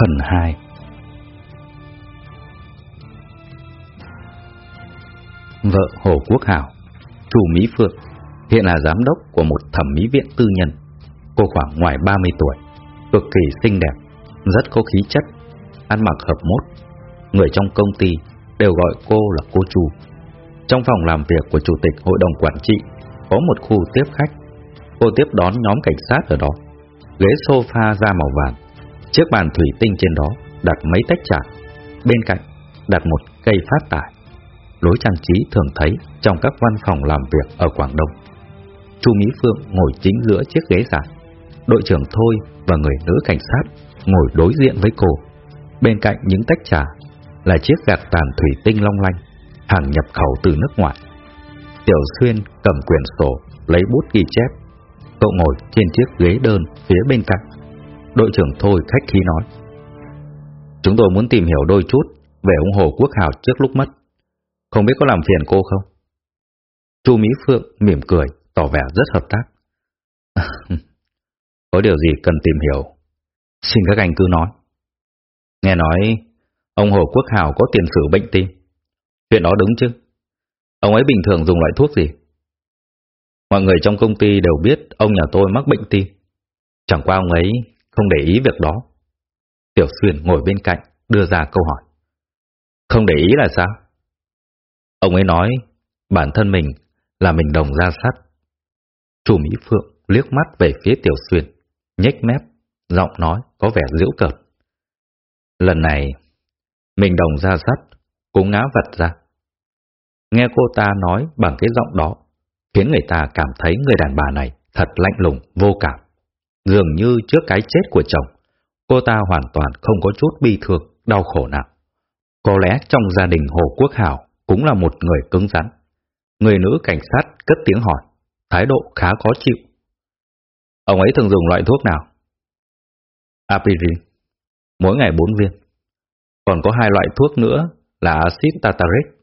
Phần 2 Vợ Hồ Quốc Hảo, chủ Mỹ Phượng, hiện là giám đốc của một thẩm mỹ viện tư nhân. Cô khoảng ngoài 30 tuổi, cực kỳ xinh đẹp, rất có khí chất, ăn mặc hợp mốt. Người trong công ty đều gọi cô là cô Chu. Trong phòng làm việc của chủ tịch hội đồng quản trị có một khu tiếp khách. Cô tiếp đón nhóm cảnh sát ở đó. Ghế sofa da màu vàng, chiếc bàn thủy tinh trên đó đặt mấy tách trà. Bên cạnh đặt một cây phát tải. Lối trang trí thường thấy trong các văn phòng làm việc ở Quảng Đông. Chu Mỹ Phương ngồi chính giữa chiếc ghế dài. Đội trưởng Thôi và người nữ cảnh sát ngồi đối diện với cô. Bên cạnh những tách trà là chiếc gạt tàn thủy tinh long lanh, hàng nhập khẩu từ nước ngoài. Tiểu Xuyên cầm quyển sổ, lấy bút ghi chép. Cậu ngồi trên chiếc ghế đơn phía bên cạnh. Đội trưởng Thôi khách khí nói. Chúng tôi muốn tìm hiểu đôi chút về ông Hồ Quốc Hào trước lúc mất. Không biết có làm phiền cô không? Chu Mỹ Phượng mỉm cười, tỏ vẻ rất hợp tác. có điều gì cần tìm hiểu? Xin các anh cứ nói. Nghe nói, ông Hồ Quốc Hào có tiền sử bệnh tim. Chuyện đó đúng chứ? Ông ấy bình thường dùng loại thuốc gì? Mọi người trong công ty đều biết ông nhà tôi mắc bệnh tim. Chẳng qua ông ấy không để ý việc đó. Tiểu Xuyên ngồi bên cạnh đưa ra câu hỏi. Không để ý là sao? Ông ấy nói bản thân mình là mình đồng ra sắt. Chủ Mỹ Phượng liếc mắt về phía Tiểu Xuyên, nhếch mép, giọng nói có vẻ giễu cợt. Lần này, mình đồng ra sắt, cũng ngã vật ra. Nghe cô ta nói bằng cái giọng đó, khiến người ta cảm thấy người đàn bà này thật lạnh lùng, vô cảm. Dường như trước cái chết của chồng, cô ta hoàn toàn không có chút bi thương, đau khổ nào. Có lẽ trong gia đình Hồ Quốc Hảo cũng là một người cứng rắn. Người nữ cảnh sát cất tiếng hỏi, thái độ khá khó chịu. Ông ấy thường dùng loại thuốc nào? Apirin, mỗi ngày 4 viên. Còn có hai loại thuốc nữa là axit tartaric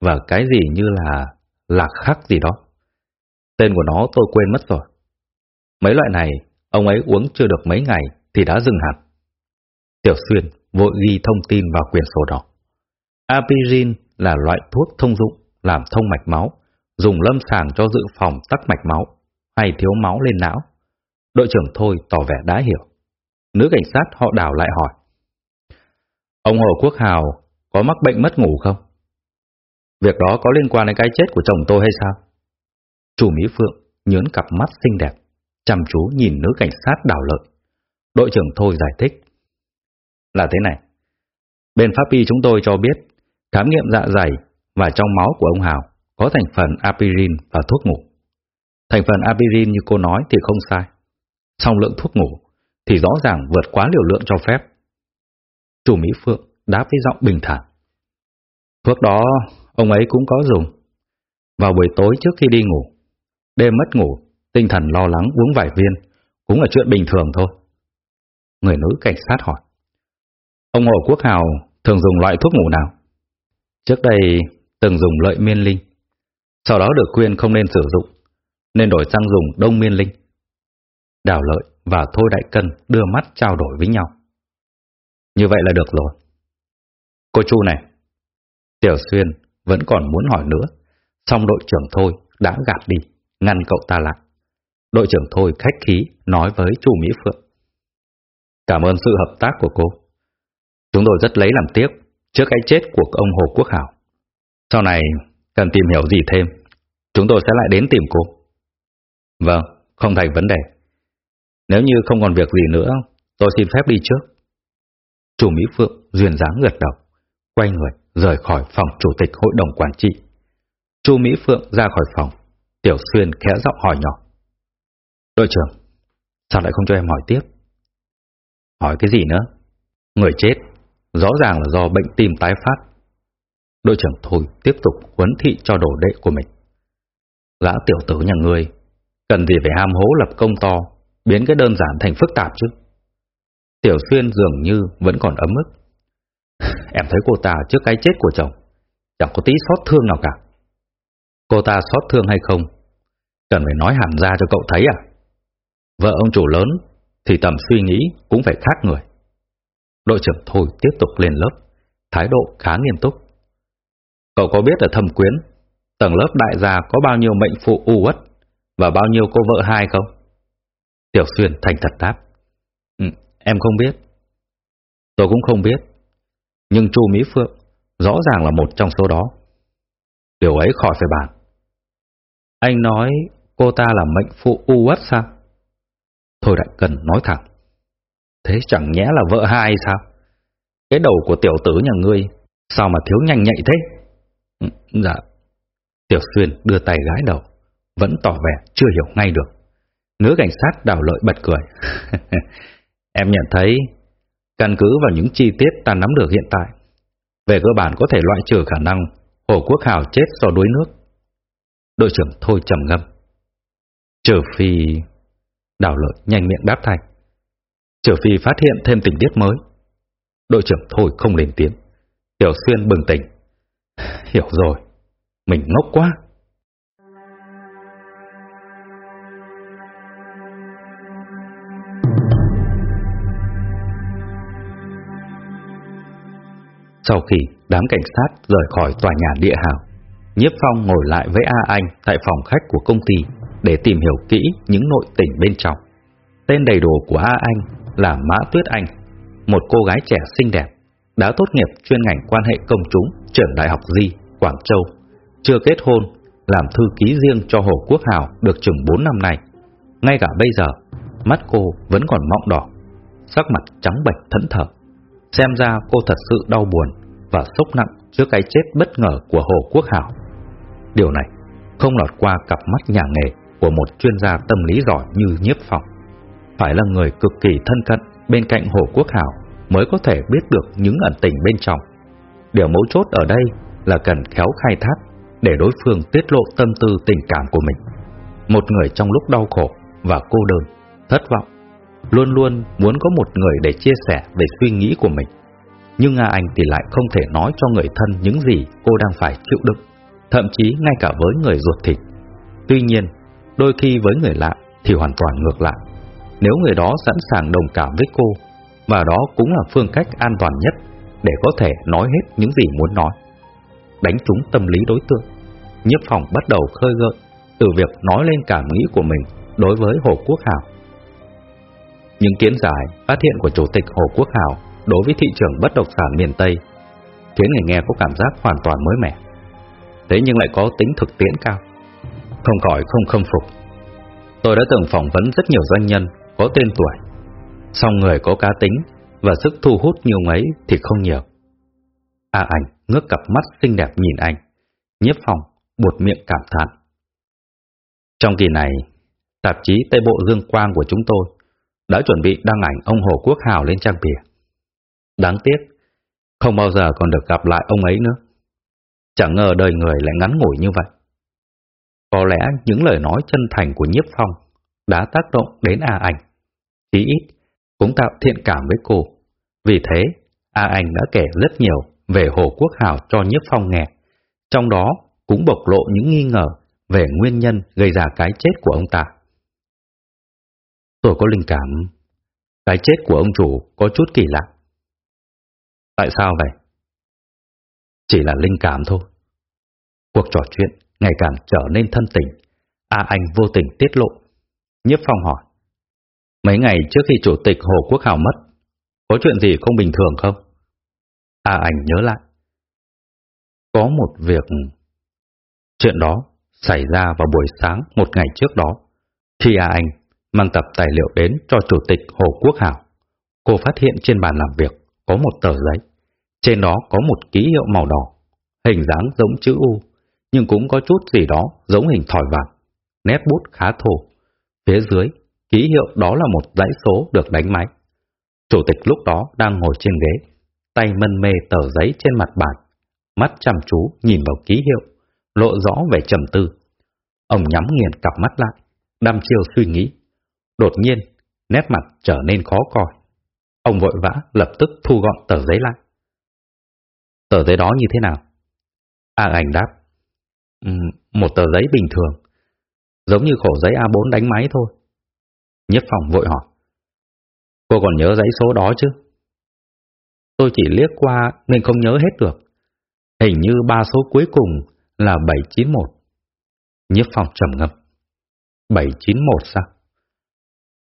và cái gì như là lạc khắc gì đó. Tên của nó tôi quên mất rồi. Mấy loại này, ông ấy uống chưa được mấy ngày thì đã dừng hẳn. Tiểu Xuyên vội ghi thông tin vào quyển sổ đỏ. Apirin là loại thuốc thông dụng làm thông mạch máu, dùng lâm sàng cho dự phòng tắc mạch máu hay thiếu máu lên não. Đội trưởng Thôi tỏ vẻ đã hiểu. Nữ cảnh sát họ đảo lại hỏi. Ông Hồ Quốc Hào có mắc bệnh mất ngủ không? Việc đó có liên quan đến cái chết của chồng tôi hay sao? Chủ Mỹ Phượng nhớn cặp mắt xinh đẹp, chăm chú nhìn nữ cảnh sát đảo lợi. Đội trưởng Thôi giải thích. Là thế này. Bên pháp y chúng tôi cho biết, khám nghiệm dạ dày và trong máu của ông Hào có thành phần apirin và thuốc ngủ. Thành phần apirin như cô nói thì không sai. Song lượng thuốc ngủ thì rõ ràng vượt quá liều lượng cho phép. Chủ Mỹ Phượng đáp với giọng bình thản. Thuốc đó ông ấy cũng có dùng. Vào buổi tối trước khi đi ngủ, đêm mất ngủ, tinh thần lo lắng uống vài viên, cũng là chuyện bình thường thôi. Người nữ cảnh sát hỏi. Ông Hồ Quốc Hào thường dùng loại thuốc ngủ nào? Trước đây từng dùng lợi miên linh, sau đó được khuyên không nên sử dụng, nên đổi sang dùng đông miên linh. Đào lợi và Thôi Đại Cân đưa mắt trao đổi với nhau. Như vậy là được rồi. Cô Chu này, Tiểu Xuyên vẫn còn muốn hỏi nữa, song đội trưởng Thôi đã gạt đi, ngăn cậu ta lại. Đội trưởng Thôi khách khí nói với Chu Mỹ Phượng. Cảm ơn sự hợp tác của cô. Chúng tôi rất lấy làm tiếc trước cái chết của ông Hồ Quốc Hảo. Sau này, cần tìm hiểu gì thêm, chúng tôi sẽ lại đến tìm cô. Vâng, không thành vấn đề. Nếu như không còn việc gì nữa, tôi xin phép đi trước. Chủ Mỹ Phượng duyên dáng gật đầu, quay người rời khỏi phòng chủ tịch hội đồng quản trị. Chu Mỹ Phượng ra khỏi phòng, Tiểu Xuyên khẽ giọng hỏi nhỏ. Đội trưởng, sao lại không cho em hỏi tiếp? Hỏi cái gì nữa? Người chết, rõ ràng là do bệnh tim tái phát. Đội trưởng Thôi tiếp tục huấn thị cho đồ đệ của mình. Gã tiểu tử nhà người, cần gì phải ham hố lập công to, biến cái đơn giản thành phức tạp chứ? Tiểu Xuyên dường như vẫn còn ấm ức. Em thấy cô ta trước cái chết của chồng, chẳng có tí xót thương nào cả. Cô ta xót thương hay không, cần phải nói hẳn ra cho cậu thấy à? Vợ ông chủ lớn thì tầm suy nghĩ cũng phải khác người. Đội trưởng Thôi tiếp tục lên lớp, thái độ khá nghiêm túc. Cậu có biết ở thâm quyến, tầng lớp đại gia có bao nhiêu mệnh phụ u uất và bao nhiêu cô vợ hai không? Tiểu Xuyên thành thật đáp. Ừ, em không biết. Tôi cũng không biết. Nhưng Chu Mỹ Phượng rõ ràng là một trong số đó. Điều ấy khỏi phải bàn. Anh nói cô ta là mệnh phụ u uất sao? Thôi đại cần nói thẳng. Thế chẳng nhẽ là vợ hai sao? Cái đầu của tiểu tử nhà ngươi sao mà thiếu nhanh nhạy thế? Ừ, dạ. Tiểu Xuyên đưa tay gái đầu, vẫn tỏ vẻ chưa hiểu ngay được. Nữ cảnh sát đào lợi bật cười. em nhận thấy, căn cứ vào những chi tiết ta nắm được hiện tại, về cơ bản có thể loại trừ khả năng Hồ Quốc Hào chết do đuối nước. Đội trưởng Thôi trầm ngâm. Trừ phi... Đào lợi nhanh miệng đáp thành, Trừ phi phát hiện thêm tình tiết mới. Đội trưởng Thôi không lên tiếng. Tiểu Xuyên bừng tỉnh. Hiểu rồi. Mình ngốc quá. Sau khi đám cảnh sát rời khỏi tòa nhà địa hào, Nhiếp Phong ngồi lại với A Anh tại phòng khách của công ty để tìm hiểu kỹ những nội tình bên trong. Tên đầy đủ của A Anh là Mã Tuyết Anh, một cô gái trẻ xinh đẹp, đã tốt nghiệp chuyên ngành quan hệ công chúng trường Đại học Di, Quảng Châu, chưa kết hôn, làm thư ký riêng cho Hồ Quốc Hào được chừng 4 năm nay. Ngay cả bây giờ, mắt cô vẫn còn mọng đỏ, sắc mặt trắng bệch thẫn thờ. Xem ra cô thật sự đau buồn và sốc nặng trước cái chết bất ngờ của Hồ Quốc Hảo. Điều này không lọt qua cặp mắt nhà nghề của một chuyên gia tâm lý giỏi như nhiếp phòng. Phải là người cực kỳ thân cận bên cạnh Hồ Quốc Hảo mới có thể biết được những ẩn tình bên trong. Điều mấu chốt ở đây là cần khéo khai thác để đối phương tiết lộ tâm tư tình cảm của mình. Một người trong lúc đau khổ và cô đơn, thất vọng luôn luôn muốn có một người để chia sẻ về suy nghĩ của mình. Nhưng Nga Anh thì lại không thể nói cho người thân những gì cô đang phải chịu đựng, thậm chí ngay cả với người ruột thịt. Tuy nhiên, đôi khi với người lạ thì hoàn toàn ngược lại. Nếu người đó sẵn sàng đồng cảm với cô, và đó cũng là phương cách an toàn nhất để có thể nói hết những gì muốn nói. Đánh trúng tâm lý đối tượng, nhiếp phòng bắt đầu khơi gợi từ việc nói lên cảm nghĩ của mình đối với Hồ Quốc Hào những kiến giải, phát hiện của Chủ tịch Hồ Quốc Hào đối với thị trường bất động sản miền Tây khiến người nghe có cảm giác hoàn toàn mới mẻ. Thế nhưng lại có tính thực tiễn cao. Không khỏi không khâm phục. Tôi đã từng phỏng vấn rất nhiều doanh nhân có tên tuổi, song người có cá tính và sức thu hút như ông ấy thì không nhiều. À anh ngước cặp mắt xinh đẹp nhìn anh, nhiếp phòng, buột miệng cảm thán. Trong kỳ này, tạp chí Tây Bộ Dương Quang của chúng tôi đã chuẩn bị đăng ảnh ông Hồ Quốc Hào lên trang bìa. Đáng tiếc, không bao giờ còn được gặp lại ông ấy nữa. Chẳng ngờ đời người lại ngắn ngủi như vậy. Có lẽ những lời nói chân thành của Nhiếp Phong đã tác động đến A Ảnh. Chí ít, cũng tạo thiện cảm với cô. Vì thế, A Ảnh đã kể rất nhiều về Hồ Quốc Hào cho Nhiếp Phong nghe. Trong đó cũng bộc lộ những nghi ngờ về nguyên nhân gây ra cái chết của ông ta. Tôi có linh cảm, cái chết của ông chủ có chút kỳ lạ. Tại sao vậy? Chỉ là linh cảm thôi. Cuộc trò chuyện ngày càng trở nên thân tình. A Anh vô tình tiết lộ. Nhiếp Phong hỏi. Mấy ngày trước khi chủ tịch Hồ Quốc Hào mất, có chuyện gì không bình thường không? A Anh nhớ lại. Có một việc... Chuyện đó xảy ra vào buổi sáng một ngày trước đó, khi A Anh mang tập tài liệu đến cho Chủ tịch Hồ Quốc Hảo. Cô phát hiện trên bàn làm việc có một tờ giấy. Trên đó có một ký hiệu màu đỏ, hình dáng giống chữ U, nhưng cũng có chút gì đó giống hình thỏi vàng. Nét bút khá thô. Phía dưới, ký hiệu đó là một dãy số được đánh máy. Chủ tịch lúc đó đang ngồi trên ghế, tay mân mê tờ giấy trên mặt bàn, mắt chăm chú nhìn vào ký hiệu, lộ rõ vẻ trầm tư. Ông nhắm nghiền cặp mắt lại, đăm chiêu suy nghĩ. Đột nhiên, nét mặt trở nên khó coi. Ông vội vã lập tức thu gọn tờ giấy lại. Tờ giấy đó như thế nào? A ảnh đáp. Một tờ giấy bình thường, giống như khổ giấy A4 đánh máy thôi. Nhất phòng vội hỏi. Cô còn nhớ giấy số đó chứ? Tôi chỉ liếc qua nên không nhớ hết được. Hình như ba số cuối cùng là 791. Nhiếp Phong trầm ngập, 791 sao?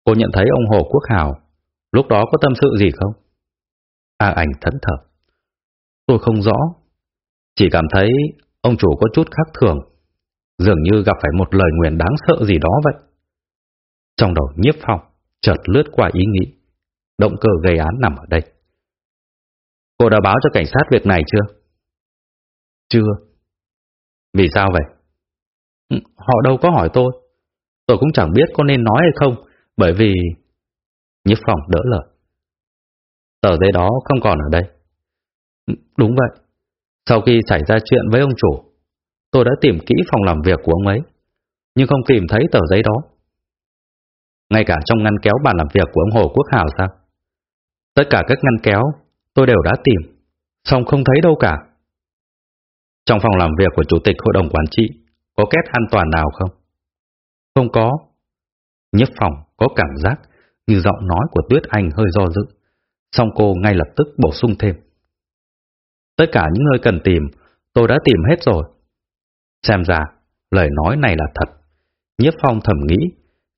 Cô nhận thấy ông Hồ Quốc Hào lúc đó có tâm sự gì không? A ảnh thẫn thờ. Tôi không rõ. Chỉ cảm thấy ông chủ có chút khác thường. Dường như gặp phải một lời nguyền đáng sợ gì đó vậy. Trong đầu nhiếp phong, chợt lướt qua ý nghĩ. Động cơ gây án nằm ở đây. Cô đã báo cho cảnh sát việc này chưa? Chưa. Vì sao vậy? Ừ, họ đâu có hỏi tôi. Tôi cũng chẳng biết có nên nói hay không, bởi vì... Nhiếp phòng đỡ lời. Tờ giấy đó không còn ở đây. Ừ, đúng vậy. Sau khi xảy ra chuyện với ông chủ, tôi đã tìm kỹ phòng làm việc của ông ấy, nhưng không tìm thấy tờ giấy đó. Ngay cả trong ngăn kéo bàn làm việc của ông Hồ Quốc Hào sao? Tất cả các ngăn kéo tôi đều đã tìm, song không thấy đâu cả. Trong phòng làm việc của Chủ tịch Hội đồng Quản trị, có két an toàn nào không? Không có. Nhất phòng có cảm giác như giọng nói của Tuyết Anh hơi do dự, song cô ngay lập tức bổ sung thêm. Tất cả những nơi cần tìm, tôi đã tìm hết rồi. Xem ra, lời nói này là thật. Nhiếp phong thầm nghĩ,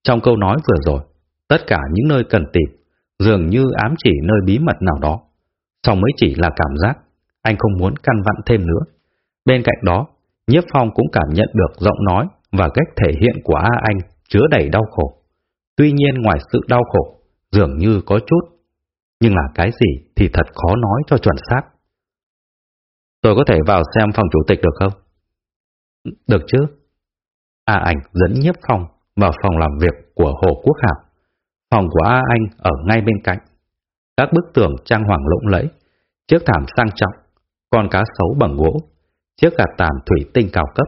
trong câu nói vừa rồi, tất cả những nơi cần tìm, dường như ám chỉ nơi bí mật nào đó. Xong mới chỉ là cảm giác, anh không muốn căn vặn thêm nữa. Bên cạnh đó, Nhiếp Phong cũng cảm nhận được giọng nói và cách thể hiện của A Anh chứa đầy đau khổ. Tuy nhiên ngoài sự đau khổ, dường như có chút. Nhưng là cái gì thì thật khó nói cho chuẩn xác. Tôi có thể vào xem phòng chủ tịch được không? Được chứ. A Ảnh dẫn nhiếp phòng vào phòng làm việc của Hồ Quốc Hảo. Phòng của A Anh ở ngay bên cạnh. Các bức tường trang hoàng lộng lẫy, chiếc thảm sang trọng, con cá sấu bằng gỗ, chiếc gạt tàn thủy tinh cao cấp.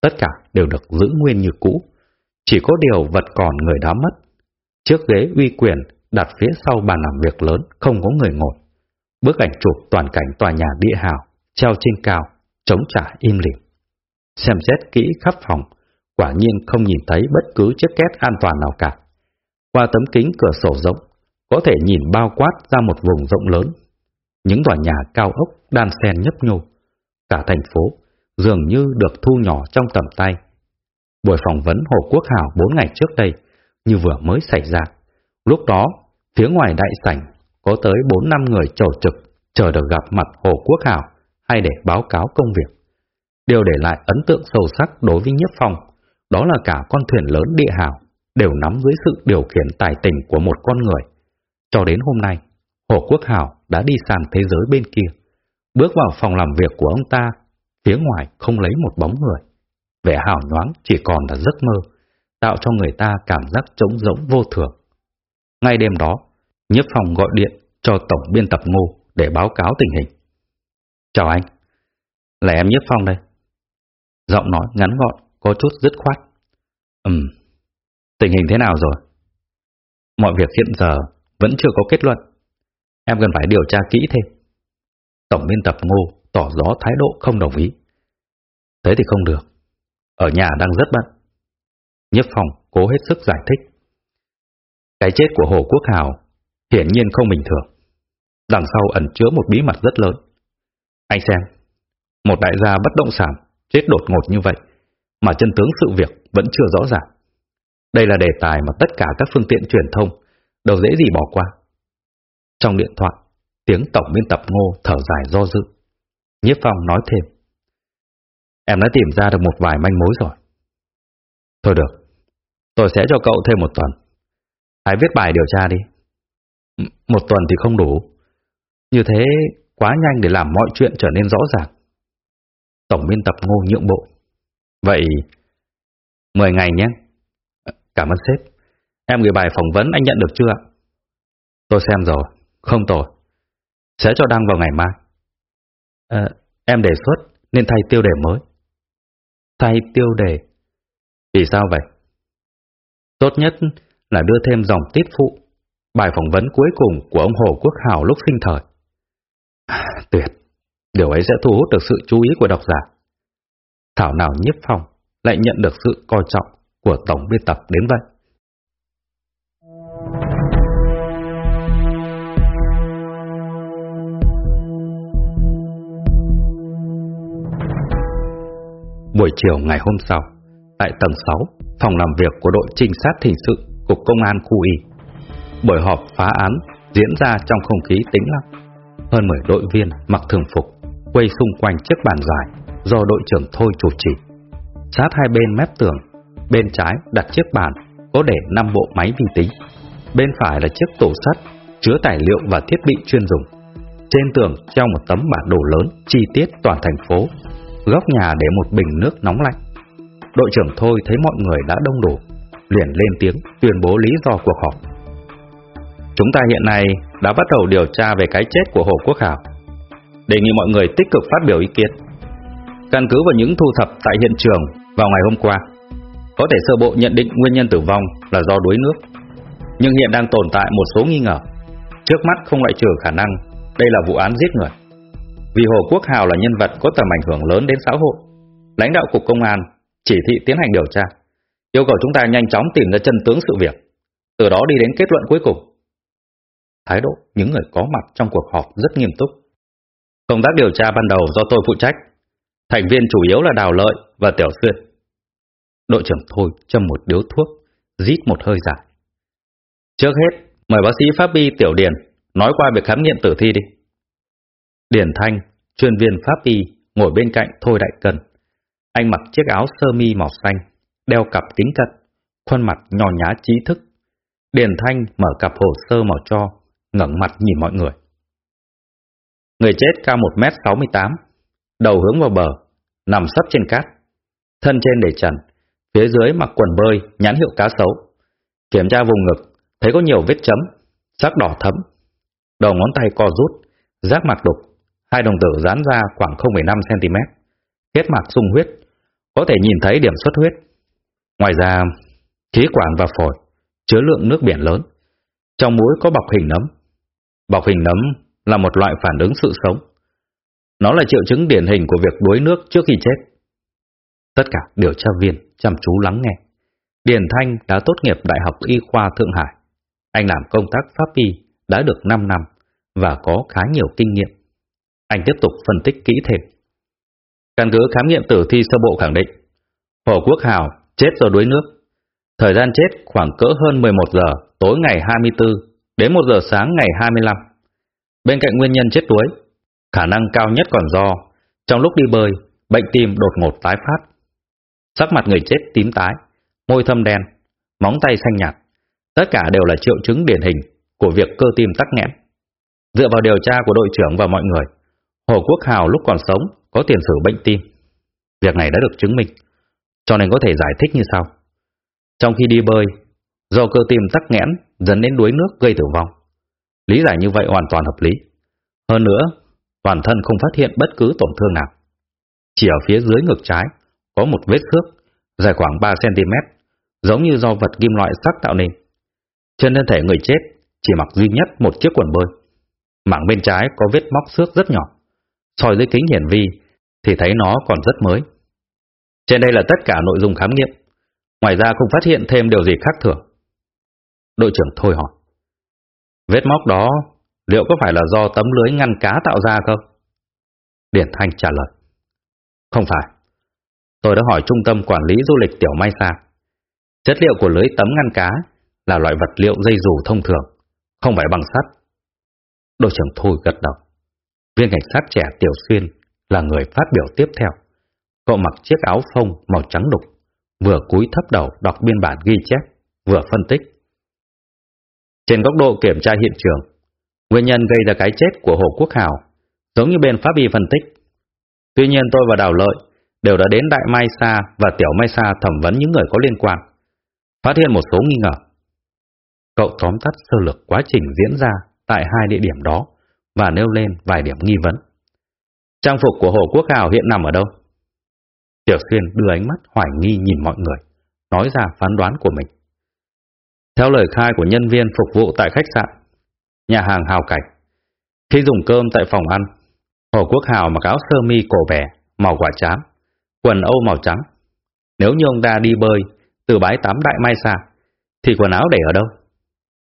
Tất cả đều được giữ nguyên như cũ. Chỉ có điều vật còn người đã mất. Chiếc ghế uy quyền đặt phía sau bàn làm việc lớn không có người ngồi. Bức ảnh chụp toàn cảnh tòa nhà địa hào treo trên cao, chống trả im lìm. Xem xét kỹ khắp phòng, quả nhiên không nhìn thấy bất cứ chiếc két an toàn nào cả. Qua tấm kính cửa sổ rộng, có thể nhìn bao quát ra một vùng rộng lớn. Những tòa nhà cao ốc đan xen nhấp nhô. Cả thành phố dường như được thu nhỏ trong tầm tay. Buổi phỏng vấn Hồ Quốc Hảo 4 ngày trước đây như vừa mới xảy ra. Lúc đó, phía ngoài đại sảnh có tới 4 năm người chờ trực chờ được gặp mặt Hồ Quốc Hảo hay để báo cáo công việc. Điều để lại ấn tượng sâu sắc đối với Nhiếp Phong, đó là cả con thuyền lớn địa hào đều nắm dưới sự điều khiển tài tình của một con người. Cho đến hôm nay, Hồ Quốc Hào đã đi sang thế giới bên kia. Bước vào phòng làm việc của ông ta, phía ngoài không lấy một bóng người. Vẻ hào nhoáng chỉ còn là giấc mơ, tạo cho người ta cảm giác trống rỗng vô thường. Ngay đêm đó, Nhiếp Phong gọi điện cho Tổng biên tập Ngô để báo cáo tình hình. Chào anh. Là em nhất Phong đây. Giọng nói ngắn gọn, có chút dứt khoát. Ừm, tình hình thế nào rồi? Mọi việc hiện giờ vẫn chưa có kết luận. Em cần phải điều tra kỹ thêm. Tổng biên tập Ngô tỏ rõ thái độ không đồng ý. Thế thì không được. Ở nhà đang rất bận. nhất Phong cố hết sức giải thích. Cái chết của Hồ Quốc Hào hiển nhiên không bình thường. Đằng sau ẩn chứa một bí mật rất lớn. Anh xem, một đại gia bất động sản chết đột ngột như vậy, mà chân tướng sự việc vẫn chưa rõ ràng. Đây là đề tài mà tất cả các phương tiện truyền thông đều dễ gì bỏ qua. Trong điện thoại, tiếng tổng biên tập ngô thở dài do dự. Nhiếp Phong nói thêm. Em đã tìm ra được một vài manh mối rồi. Thôi được, tôi sẽ cho cậu thêm một tuần. Hãy viết bài điều tra đi. Một tuần thì không đủ. Như thế quá nhanh để làm mọi chuyện trở nên rõ ràng. Tổng biên tập ngô nhượng bộ. Vậy, 10 ngày nhé. Ờ, cảm ơn sếp. Em gửi bài phỏng vấn anh nhận được chưa ạ? Tôi xem rồi, không tồi. Sẽ cho đăng vào ngày mai. À, em đề xuất nên thay tiêu đề mới. Thay tiêu đề? Vì sao vậy? Tốt nhất là đưa thêm dòng tiết phụ, bài phỏng vấn cuối cùng của ông Hồ Quốc Hào lúc sinh thời tuyệt. Điều ấy sẽ thu hút được sự chú ý của độc giả. Thảo nào nhiếp phong lại nhận được sự coi trọng của tổng biên tập đến vậy. Buổi chiều ngày hôm sau, tại tầng 6, phòng làm việc của đội trinh sát hình sự Cục Công an Khu Y, buổi họp phá án diễn ra trong không khí tĩnh lặng. Hơn 10 đội viên mặc thường phục quay xung quanh chiếc bàn dài do đội trưởng Thôi chủ trì. Sát hai bên mép tường, bên trái đặt chiếc bàn có để 5 bộ máy vi tính. Bên phải là chiếc tủ sắt chứa tài liệu và thiết bị chuyên dùng. Trên tường treo một tấm bản đồ lớn chi tiết toàn thành phố. Góc nhà để một bình nước nóng lạnh. Đội trưởng Thôi thấy mọi người đã đông đủ, liền lên tiếng tuyên bố lý do cuộc họp. Chúng ta hiện nay đã bắt đầu điều tra về cái chết của Hồ Quốc Hảo. Đề nghị mọi người tích cực phát biểu ý kiến. Căn cứ vào những thu thập tại hiện trường vào ngày hôm qua, có thể sơ bộ nhận định nguyên nhân tử vong là do đuối nước. Nhưng hiện đang tồn tại một số nghi ngờ. Trước mắt không loại trừ khả năng đây là vụ án giết người. Vì Hồ Quốc Hào là nhân vật có tầm ảnh hưởng lớn đến xã hội, lãnh đạo cục công an chỉ thị tiến hành điều tra, yêu cầu chúng ta nhanh chóng tìm ra chân tướng sự việc, từ đó đi đến kết luận cuối cùng. Thái độ những người có mặt trong cuộc họp rất nghiêm túc. Công tác điều tra ban đầu do tôi phụ trách, thành viên chủ yếu là Đào Lợi và Tiểu Xuyên. Đội trưởng Thôi châm một điếu thuốc, rít một hơi dài. Trước hết, mời bác sĩ Pháp Y Tiểu Điền nói qua việc khám nghiệm tử thi đi. Điền Thanh, chuyên viên Pháp Y, ngồi bên cạnh Thôi Đại Cần. Anh mặc chiếc áo sơ mi màu xanh, đeo cặp kính cận, khuôn mặt nhỏ nhá trí thức. Điền Thanh mở cặp hồ sơ màu cho, ngẩng mặt nhìn mọi người. Người chết cao 1m68, đầu hướng vào bờ, nằm sấp trên cát, thân trên để trần, phía dưới mặc quần bơi nhãn hiệu cá sấu. Kiểm tra vùng ngực, thấy có nhiều vết chấm, sắc đỏ thấm. Đầu ngón tay co rút, giác mạc đục, hai đồng tử dán ra khoảng 0,5cm, kết mạc sung huyết, có thể nhìn thấy điểm xuất huyết. Ngoài ra, khí quản và phổi chứa lượng nước biển lớn, trong mũi có bọc hình nấm. Bọc hình nấm là một loại phản ứng sự sống. Nó là triệu chứng điển hình của việc đuối nước trước khi chết. Tất cả điều tra viên chăm chú lắng nghe. Điền Thanh đã tốt nghiệp Đại học Y khoa Thượng Hải. Anh làm công tác pháp y đã được 5 năm và có khá nhiều kinh nghiệm. Anh tiếp tục phân tích kỹ thêm. Căn cứ khám nghiệm tử thi sơ bộ khẳng định, Hồ Quốc Hào chết do đuối nước. Thời gian chết khoảng cỡ hơn 11 giờ tối ngày 24 đến 1 giờ sáng ngày 25. Bên cạnh nguyên nhân chết đuối, khả năng cao nhất còn do trong lúc đi bơi, bệnh tim đột ngột tái phát. Sắc mặt người chết tím tái, môi thâm đen, móng tay xanh nhạt. Tất cả đều là triệu chứng điển hình của việc cơ tim tắc nghẽn. Dựa vào điều tra của đội trưởng và mọi người, Hồ Quốc Hào lúc còn sống có tiền sử bệnh tim. Việc này đã được chứng minh, cho nên có thể giải thích như sau. Trong khi đi bơi, do cơ tim tắc nghẽn dẫn đến đuối nước gây tử vong. Lý giải như vậy hoàn toàn hợp lý. Hơn nữa, toàn thân không phát hiện bất cứ tổn thương nào. Chỉ ở phía dưới ngực trái có một vết khước dài khoảng 3cm, giống như do vật kim loại sắc tạo nên. Trên thân thể người chết chỉ mặc duy nhất một chiếc quần bơi. Mảng bên trái có vết móc xước rất nhỏ. soi dưới kính hiển vi thì thấy nó còn rất mới. Trên đây là tất cả nội dung khám nghiệm. Ngoài ra không phát hiện thêm điều gì khác thường. Đội trưởng Thôi hỏi. Vết móc đó liệu có phải là do tấm lưới ngăn cá tạo ra không? Điển Thanh trả lời. Không phải. Tôi đã hỏi trung tâm quản lý du lịch Tiểu Mai Sa. Chất liệu của lưới tấm ngăn cá là loại vật liệu dây dù thông thường, không phải bằng sắt. Đội trưởng Thôi gật đầu. Viên cảnh sát trẻ Tiểu Xuyên là người phát biểu tiếp theo. Cậu mặc chiếc áo phông màu trắng đục, vừa cúi thấp đầu đọc biên bản ghi chép, vừa phân tích. Trên góc độ kiểm tra hiện trường, nguyên nhân gây ra cái chết của Hồ Quốc Hào giống như bên pháp y phân tích. Tuy nhiên tôi và Đào Lợi đều đã đến Đại Mai Sa và Tiểu Mai Sa thẩm vấn những người có liên quan, phát hiện một số nghi ngờ. Cậu tóm tắt sơ lược quá trình diễn ra tại hai địa điểm đó và nêu lên vài điểm nghi vấn. Trang phục của Hồ Quốc Hào hiện nằm ở đâu? Tiểu Xuyên đưa ánh mắt hoài nghi nhìn mọi người, nói ra phán đoán của mình. Theo lời khai của nhân viên phục vụ tại khách sạn, nhà hàng Hào Cảnh, khi dùng cơm tại phòng ăn, Hồ Quốc Hào mặc áo sơ mi cổ bẻ, màu quả chám, quần âu màu trắng. Nếu như ông ta đi bơi từ bãi tắm Đại Mai Sa, thì quần áo để ở đâu?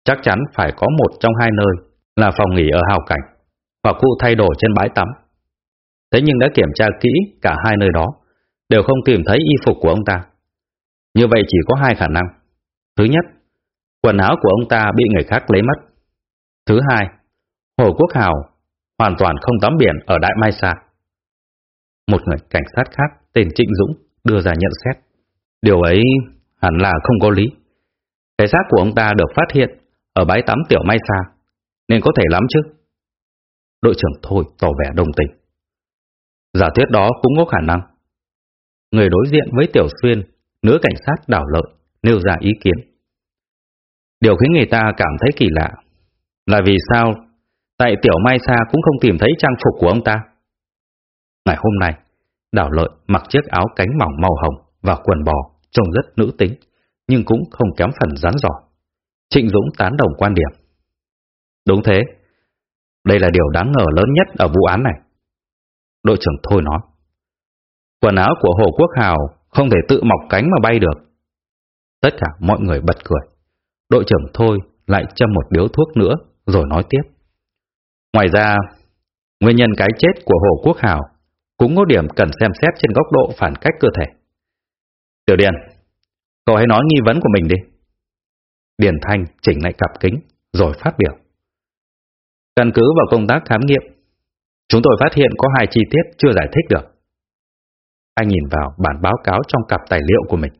Chắc chắn phải có một trong hai nơi là phòng nghỉ ở Hào Cảnh hoặc khu thay đổi trên bãi tắm. Thế nhưng đã kiểm tra kỹ cả hai nơi đó, đều không tìm thấy y phục của ông ta. Như vậy chỉ có hai khả năng. Thứ nhất, quần áo của ông ta bị người khác lấy mất. Thứ hai, Hồ Quốc Hào hoàn toàn không tắm biển ở Đại Mai Sa. Một người cảnh sát khác tên Trịnh Dũng đưa ra nhận xét. Điều ấy hẳn là không có lý. Cái xác của ông ta được phát hiện ở bãi tắm Tiểu Mai Sa, nên có thể lắm chứ. Đội trưởng Thôi tỏ vẻ đồng tình. Giả thuyết đó cũng có khả năng. Người đối diện với Tiểu Xuyên, nữ cảnh sát đảo lợi, nêu ra ý kiến. Điều khiến người ta cảm thấy kỳ lạ là vì sao tại Tiểu Mai Sa cũng không tìm thấy trang phục của ông ta. Ngày hôm nay, đảo lợi mặc chiếc áo cánh mỏng màu hồng và quần bò trông rất nữ tính, nhưng cũng không kém phần rắn giỏi. Trịnh Dũng tán đồng quan điểm. Đúng thế, đây là điều đáng ngờ lớn nhất ở vụ án này. Đội trưởng Thôi nói. Quần áo của Hồ Quốc Hào không thể tự mọc cánh mà bay được. Tất cả mọi người bật cười. Đội trưởng Thôi lại châm một điếu thuốc nữa rồi nói tiếp. Ngoài ra, nguyên nhân cái chết của Hồ Quốc Hào cũng có điểm cần xem xét trên góc độ phản cách cơ thể. Tiểu Điền, cậu hãy nói nghi vấn của mình đi. Điền Thanh chỉnh lại cặp kính rồi phát biểu. Căn cứ vào công tác khám nghiệm, chúng tôi phát hiện có hai chi tiết chưa giải thích được. Anh nhìn vào bản báo cáo trong cặp tài liệu của mình.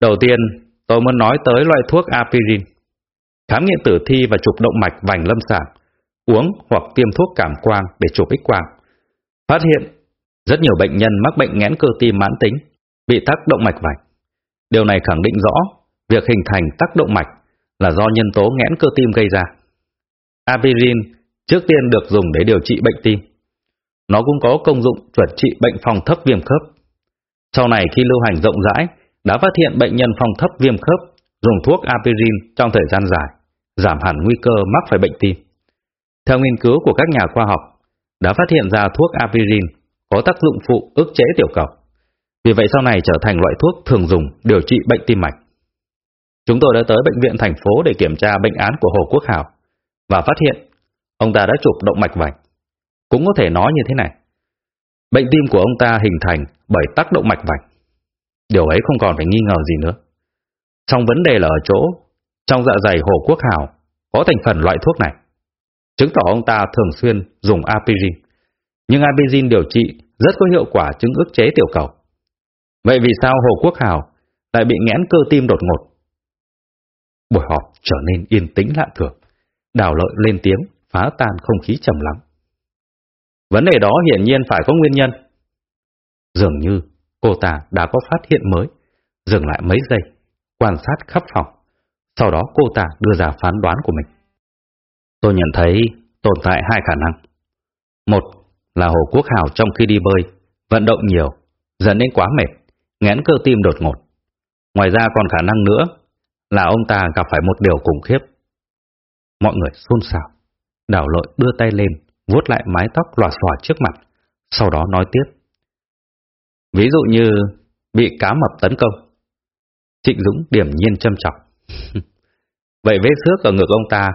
Đầu tiên, tôi muốn nói tới loại thuốc apirin. Khám nghiệm tử thi và chụp động mạch vành lâm sàng, uống hoặc tiêm thuốc cảm quang để chụp x quang. Phát hiện rất nhiều bệnh nhân mắc bệnh nghẽn cơ tim mãn tính, bị tắc động mạch vành. Điều này khẳng định rõ việc hình thành tắc động mạch là do nhân tố nghẽn cơ tim gây ra. Apirin trước tiên được dùng để điều trị bệnh tim. Nó cũng có công dụng chuẩn trị bệnh phòng thấp viêm khớp. Sau này khi lưu hành rộng rãi, đã phát hiện bệnh nhân phòng thấp viêm khớp dùng thuốc apirin trong thời gian dài, giảm hẳn nguy cơ mắc phải bệnh tim. Theo nghiên cứu của các nhà khoa học, đã phát hiện ra thuốc apirin có tác dụng phụ ức chế tiểu cầu. Vì vậy sau này trở thành loại thuốc thường dùng điều trị bệnh tim mạch. Chúng tôi đã tới bệnh viện thành phố để kiểm tra bệnh án của Hồ Quốc Hảo và phát hiện ông ta đã chụp động mạch vành. Cũng có thể nói như thế này. Bệnh tim của ông ta hình thành bởi tác động mạch vành. Điều ấy không còn phải nghi ngờ gì nữa. Trong vấn đề là ở chỗ, trong dạ dày Hồ Quốc Hảo có thành phần loại thuốc này. Chứng tỏ ông ta thường xuyên dùng apirin. Nhưng apirin điều trị rất có hiệu quả chứng ức chế tiểu cầu. Vậy vì sao Hồ Quốc Hào lại bị nghẽn cơ tim đột ngột? Buổi họp trở nên yên tĩnh lạ thường. Đào lợi lên tiếng, phá tan không khí trầm lắng. Vấn đề đó hiển nhiên phải có nguyên nhân. Dường như cô ta đã có phát hiện mới, dừng lại mấy giây, quan sát khắp phòng. Sau đó cô ta đưa ra phán đoán của mình. Tôi nhận thấy tồn tại hai khả năng. Một là Hồ Quốc Hào trong khi đi bơi, vận động nhiều, dẫn đến quá mệt, nghẽn cơ tim đột ngột. Ngoài ra còn khả năng nữa là ông ta gặp phải một điều khủng khiếp. Mọi người xôn xao. Đảo lợi đưa tay lên, vuốt lại mái tóc lòa xòa trước mặt, sau đó nói tiếp. Ví dụ như bị cá mập tấn công. Trịnh Dũng điểm nhiên châm trọng. Vậy vết xước ở ngực ông ta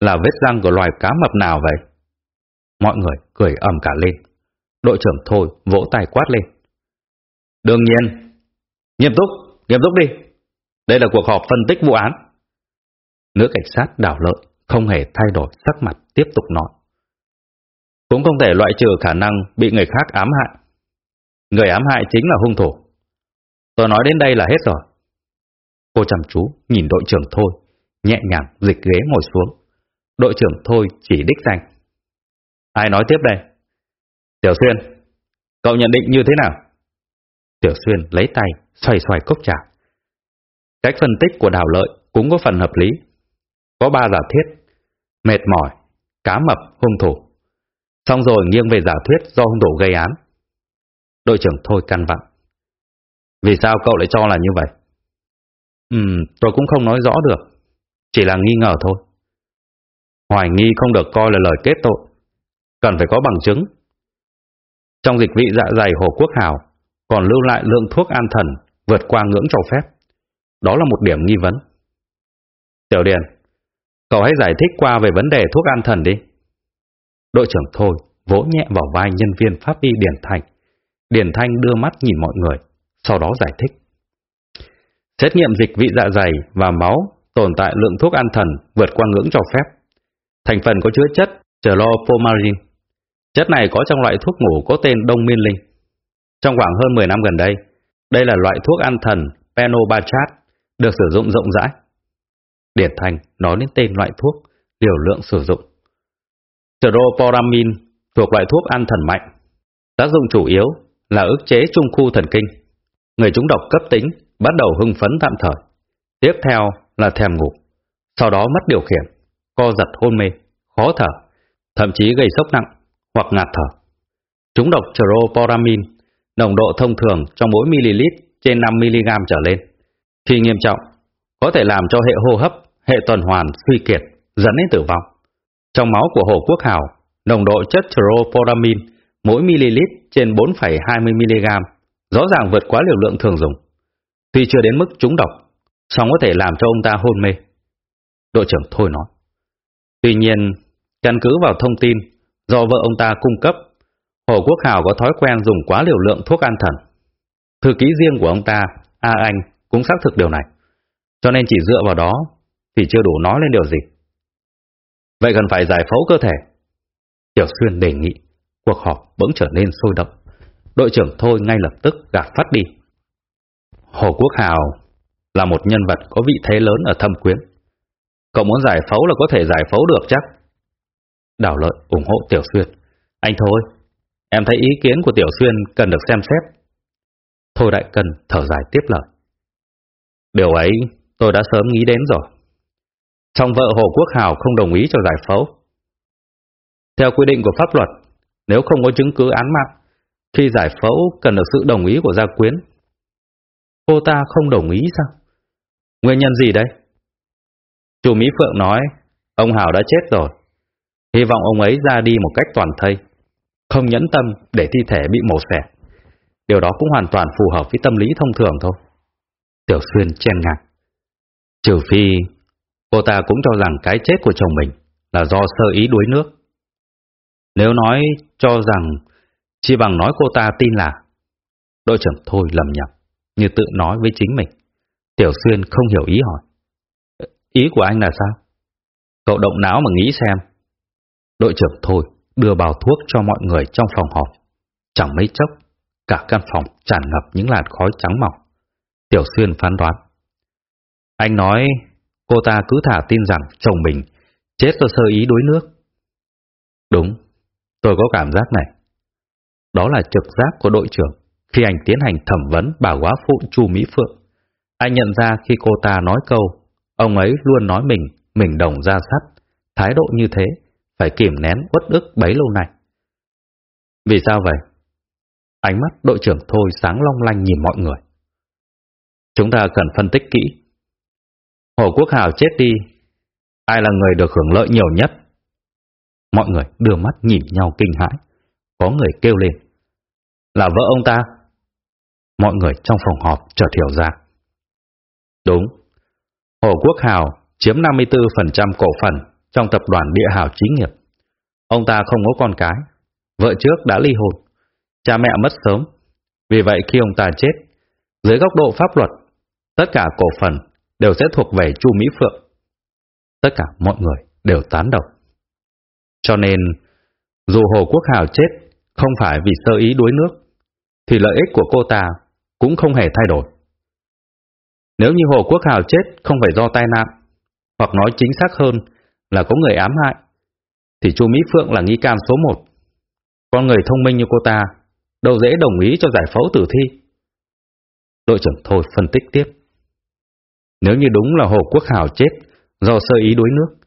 là vết răng của loài cá mập nào vậy? Mọi người cười ầm cả lên. Đội trưởng Thôi vỗ tay quát lên. Đương nhiên, nghiêm túc, nghiêm túc đi. Đây là cuộc họp phân tích vụ án. Nữ cảnh sát đảo lợi không hề thay đổi sắc mặt tiếp tục nói. Cũng không thể loại trừ khả năng bị người khác ám hại. Người ám hại chính là hung thủ. Tôi nói đến đây là hết rồi. Cô chăm chú nhìn đội trưởng Thôi, nhẹ nhàng dịch ghế ngồi xuống. Đội trưởng Thôi chỉ đích danh. Ai nói tiếp đây? Tiểu Xuyên, cậu nhận định như thế nào? Tiểu Xuyên lấy tay, xoay xoay cốc trà. Cách phân tích của đào lợi cũng có phần hợp lý. Có ba giả thiết, mệt mỏi, cá mập, hung thủ. Xong rồi nghiêng về giả thuyết do hung thủ gây án. Đội trưởng Thôi căn vặn. Vì sao cậu lại cho là như vậy? Ừm, tôi cũng không nói rõ được. Chỉ là nghi ngờ thôi. Hoài nghi không được coi là lời kết tội. Cần phải có bằng chứng. Trong dịch vị dạ dày Hồ Quốc Hào còn lưu lại lượng thuốc an thần vượt qua ngưỡng cho phép. Đó là một điểm nghi vấn. Tiểu Điền, cậu hãy giải thích qua về vấn đề thuốc an thần đi. Đội trưởng Thôi vỗ nhẹ vào vai nhân viên pháp y Điển Thành, Điển Thanh đưa mắt nhìn mọi người, sau đó giải thích. Xét nghiệm dịch vị dạ dày và máu tồn tại lượng thuốc an thần vượt qua ngưỡng cho phép. Thành phần có chứa chất Chlorpomarin. Chất này có trong loại thuốc ngủ có tên Đông Miên Linh. Trong khoảng hơn 10 năm gần đây, đây là loại thuốc an thần Penobachat được sử dụng rộng rãi. Điển Thành nói đến tên loại thuốc, liều lượng sử dụng. Troporamin thuộc loại thuốc an thần mạnh. Tác dụng chủ yếu là ức chế trung khu thần kinh. Người trúng độc cấp tính bắt đầu hưng phấn tạm thời. Tiếp theo là thèm ngủ, sau đó mất điều khiển, co giật hôn mê, khó thở, thậm chí gây sốc nặng hoặc ngạt thở. Trúng độc troporamin, nồng độ thông thường trong mỗi ml trên 5mg trở lên. Khi nghiêm trọng, có thể làm cho hệ hô hấp, hệ tuần hoàn suy kiệt, dẫn đến tử vong. Trong máu của Hồ Quốc Hào, nồng độ chất troporamin mỗi ml trên 4,20mg rõ ràng vượt quá liều lượng thường dùng. Tuy chưa đến mức trúng độc, song có thể làm cho ông ta hôn mê. Đội trưởng Thôi nói. Tuy nhiên, căn cứ vào thông tin do vợ ông ta cung cấp, Hồ Quốc Hào có thói quen dùng quá liều lượng thuốc an thần. Thư ký riêng của ông ta, A Anh, cũng xác thực điều này. Cho nên chỉ dựa vào đó thì chưa đủ nói lên điều gì. Vậy cần phải giải phẫu cơ thể. Tiểu Xuyên đề nghị, cuộc họp bỗng trở nên sôi động. Đội trưởng Thôi ngay lập tức gạt phát đi. Hồ Quốc Hào là một nhân vật có vị thế lớn ở thâm quyến. Cậu muốn giải phẫu là có thể giải phẫu được chắc. Đảo lợi ủng hộ Tiểu Xuyên. Anh thôi, em thấy ý kiến của Tiểu Xuyên cần được xem xét. Thôi Đại Cần thở dài tiếp lời. Điều ấy tôi đã sớm nghĩ đến rồi. Trong vợ Hồ Quốc Hào không đồng ý cho giải phẫu. Theo quy định của pháp luật, nếu không có chứng cứ án mạng, khi giải phẫu cần được sự đồng ý của gia quyến. Cô ta không đồng ý sao? Nguyên nhân gì đấy? Chủ Mỹ Phượng nói, ông Hào đã chết rồi. Hy vọng ông ấy ra đi một cách toàn thây, không nhẫn tâm để thi thể bị mổ xẻ. Điều đó cũng hoàn toàn phù hợp với tâm lý thông thường thôi. Tiểu Xuyên chen ngang. Trừ phi, cô ta cũng cho rằng cái chết của chồng mình là do sơ ý đuối nước. Nếu nói cho rằng chỉ bằng nói cô ta tin là đội trưởng thôi lầm nhầm, như tự nói với chính mình. Tiểu Xuyên không hiểu ý hỏi. Ý của anh là sao? Cậu động não mà nghĩ xem. Đội trưởng thôi đưa bào thuốc cho mọi người trong phòng họp. Chẳng mấy chốc, cả căn phòng tràn ngập những làn khói trắng mỏng. Tiểu Xuyên phán đoán. Anh nói cô ta cứ thả tin rằng chồng mình chết do sơ ý đuối nước. Đúng, tôi có cảm giác này. Đó là trực giác của đội trưởng khi anh tiến hành thẩm vấn bà quá phụ Chu Mỹ Phượng. Anh nhận ra khi cô ta nói câu, ông ấy luôn nói mình, mình đồng ra sắt. Thái độ như thế, phải kìm nén uất ức bấy lâu nay. Vì sao vậy? Ánh mắt đội trưởng Thôi sáng long lanh nhìn mọi người. Chúng ta cần phân tích kỹ. Hồ Quốc Hào chết đi, ai là người được hưởng lợi nhiều nhất? Mọi người đưa mắt nhìn nhau kinh hãi. Có người kêu lên. Là vợ ông ta. Mọi người trong phòng họp chợt hiểu ra. Đúng. Hồ Quốc Hào chiếm 54% cổ phần trong tập đoàn địa hào trí nghiệp. Ông ta không có con cái. Vợ trước đã ly hôn. Cha mẹ mất sớm. Vì vậy khi ông ta chết, dưới góc độ pháp luật, tất cả cổ phần đều sẽ thuộc về Chu Mỹ Phượng. Tất cả mọi người đều tán đồng. Cho nên, dù Hồ Quốc Hào chết không phải vì sơ ý đuối nước, thì lợi ích của cô ta cũng không hề thay đổi. Nếu như Hồ Quốc Hào chết không phải do tai nạn, hoặc nói chính xác hơn là có người ám hại, thì Chu Mỹ Phượng là nghi can số một. Con người thông minh như cô ta, đâu dễ đồng ý cho giải phẫu tử thi. Đội trưởng Thôi phân tích tiếp. Nếu như đúng là Hồ Quốc Hào chết do sơ ý đuối nước,